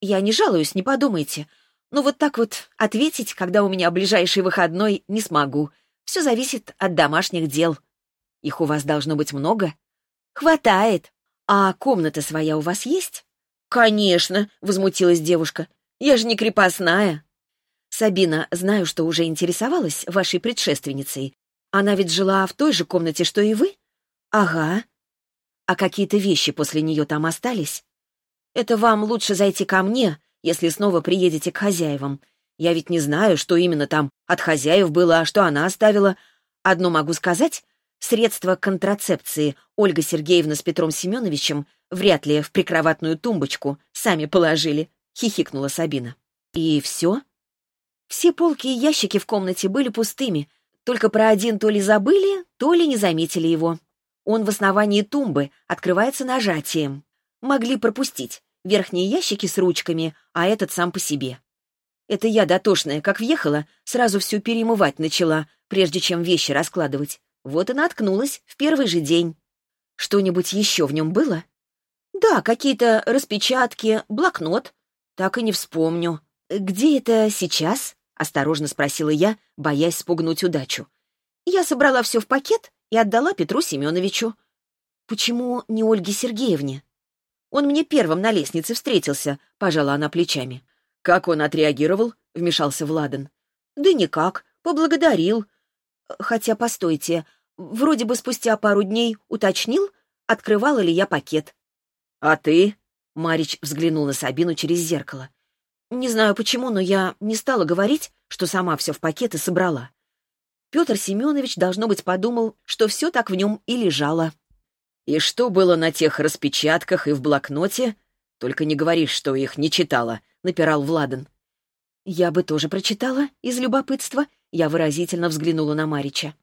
S1: Я не жалуюсь, не подумайте. Но вот так вот ответить, когда у меня ближайший выходной, не смогу. Все зависит от домашних дел. Их у вас должно быть много? Хватает. А комната своя у вас есть? Конечно, возмутилась девушка. Я же не крепостная. Сабина, знаю, что уже интересовалась вашей предшественницей. Она ведь жила в той же комнате, что и вы? Ага. А какие-то вещи после нее там остались? Это вам лучше зайти ко мне, если снова приедете к хозяевам. Я ведь не знаю, что именно там от хозяев было, а что она оставила. Одно могу сказать. Средства контрацепции Ольга Сергеевна с Петром Семеновичем вряд ли в прикроватную тумбочку сами положили, — хихикнула Сабина. И все? Все полки и ящики в комнате были пустыми, только про один то ли забыли, то ли не заметили его. Он в основании тумбы, открывается нажатием. Могли пропустить. Верхние ящики с ручками, а этот сам по себе. Это я дотошная, как въехала, сразу все перемывать начала, прежде чем вещи раскладывать. Вот и наткнулась в первый же день. Что-нибудь еще в нем было? Да, какие-то распечатки, блокнот. Так и не вспомню. Где это сейчас? Осторожно спросила я, боясь спугнуть удачу. Я собрала все в пакет и отдала Петру Семеновичу. Почему не Ольге Сергеевне? Он мне первым на лестнице встретился, пожала она плечами.
S2: Как он отреагировал? Вмешался Владан.
S1: Да никак, поблагодарил. Хотя, постойте, вроде бы спустя пару дней уточнил, открывала ли я пакет.
S2: «А ты?»
S1: — Марич взглянул на Сабину через зеркало. «Не знаю почему, но я не стала говорить, что сама все в пакеты собрала. Петр Семенович, должно быть, подумал, что все так в нем и лежало.
S2: «И что было на тех распечатках и в блокноте? Только не говоришь, что их не читала», — напирал Владан.
S1: «Я бы тоже прочитала, из любопытства», — я выразительно взглянула на Марича.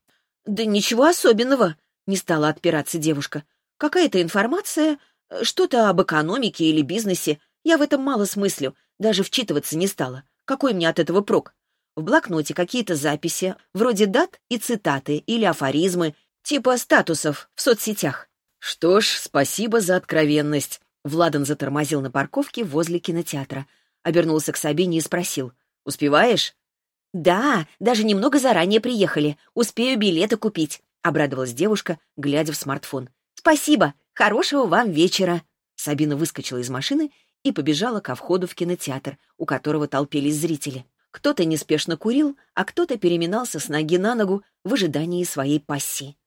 S1: «Да ничего особенного», — не стала отпираться девушка. «Какая-то информация, что-то об экономике или бизнесе. Я в этом мало смыслю, даже вчитываться не стала. Какой мне от этого прок? В блокноте какие-то записи, вроде дат и цитаты или афоризмы, типа статусов в соцсетях.
S2: «Что ж, спасибо за откровенность». Владан затормозил на парковке возле кинотеатра. Обернулся к Сабине и спросил. «Успеваешь?»
S1: «Да, даже немного заранее приехали. Успею билеты купить», — обрадовалась девушка, глядя в смартфон. «Спасибо. Хорошего вам вечера». Сабина выскочила из машины и побежала ко входу в кинотеатр, у которого толпились зрители. Кто-то неспешно курил, а кто-то переминался с ноги на ногу в ожидании своей пассии.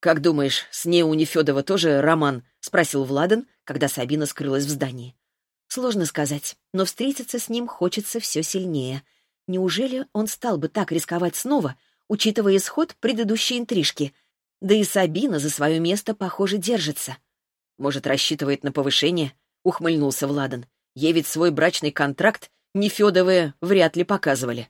S2: «Как думаешь, с ней у Нефедова тоже роман?» — спросил Владан, когда Сабина скрылась в здании.
S1: Сложно сказать, но встретиться с ним хочется все сильнее. Неужели он стал бы так рисковать снова, учитывая исход предыдущей интрижки? Да и Сабина за свое место, похоже, держится.
S2: «Может, рассчитывает на повышение?» — ухмыльнулся Владан. «Ей ведь свой брачный контракт Нефедовые вряд ли показывали».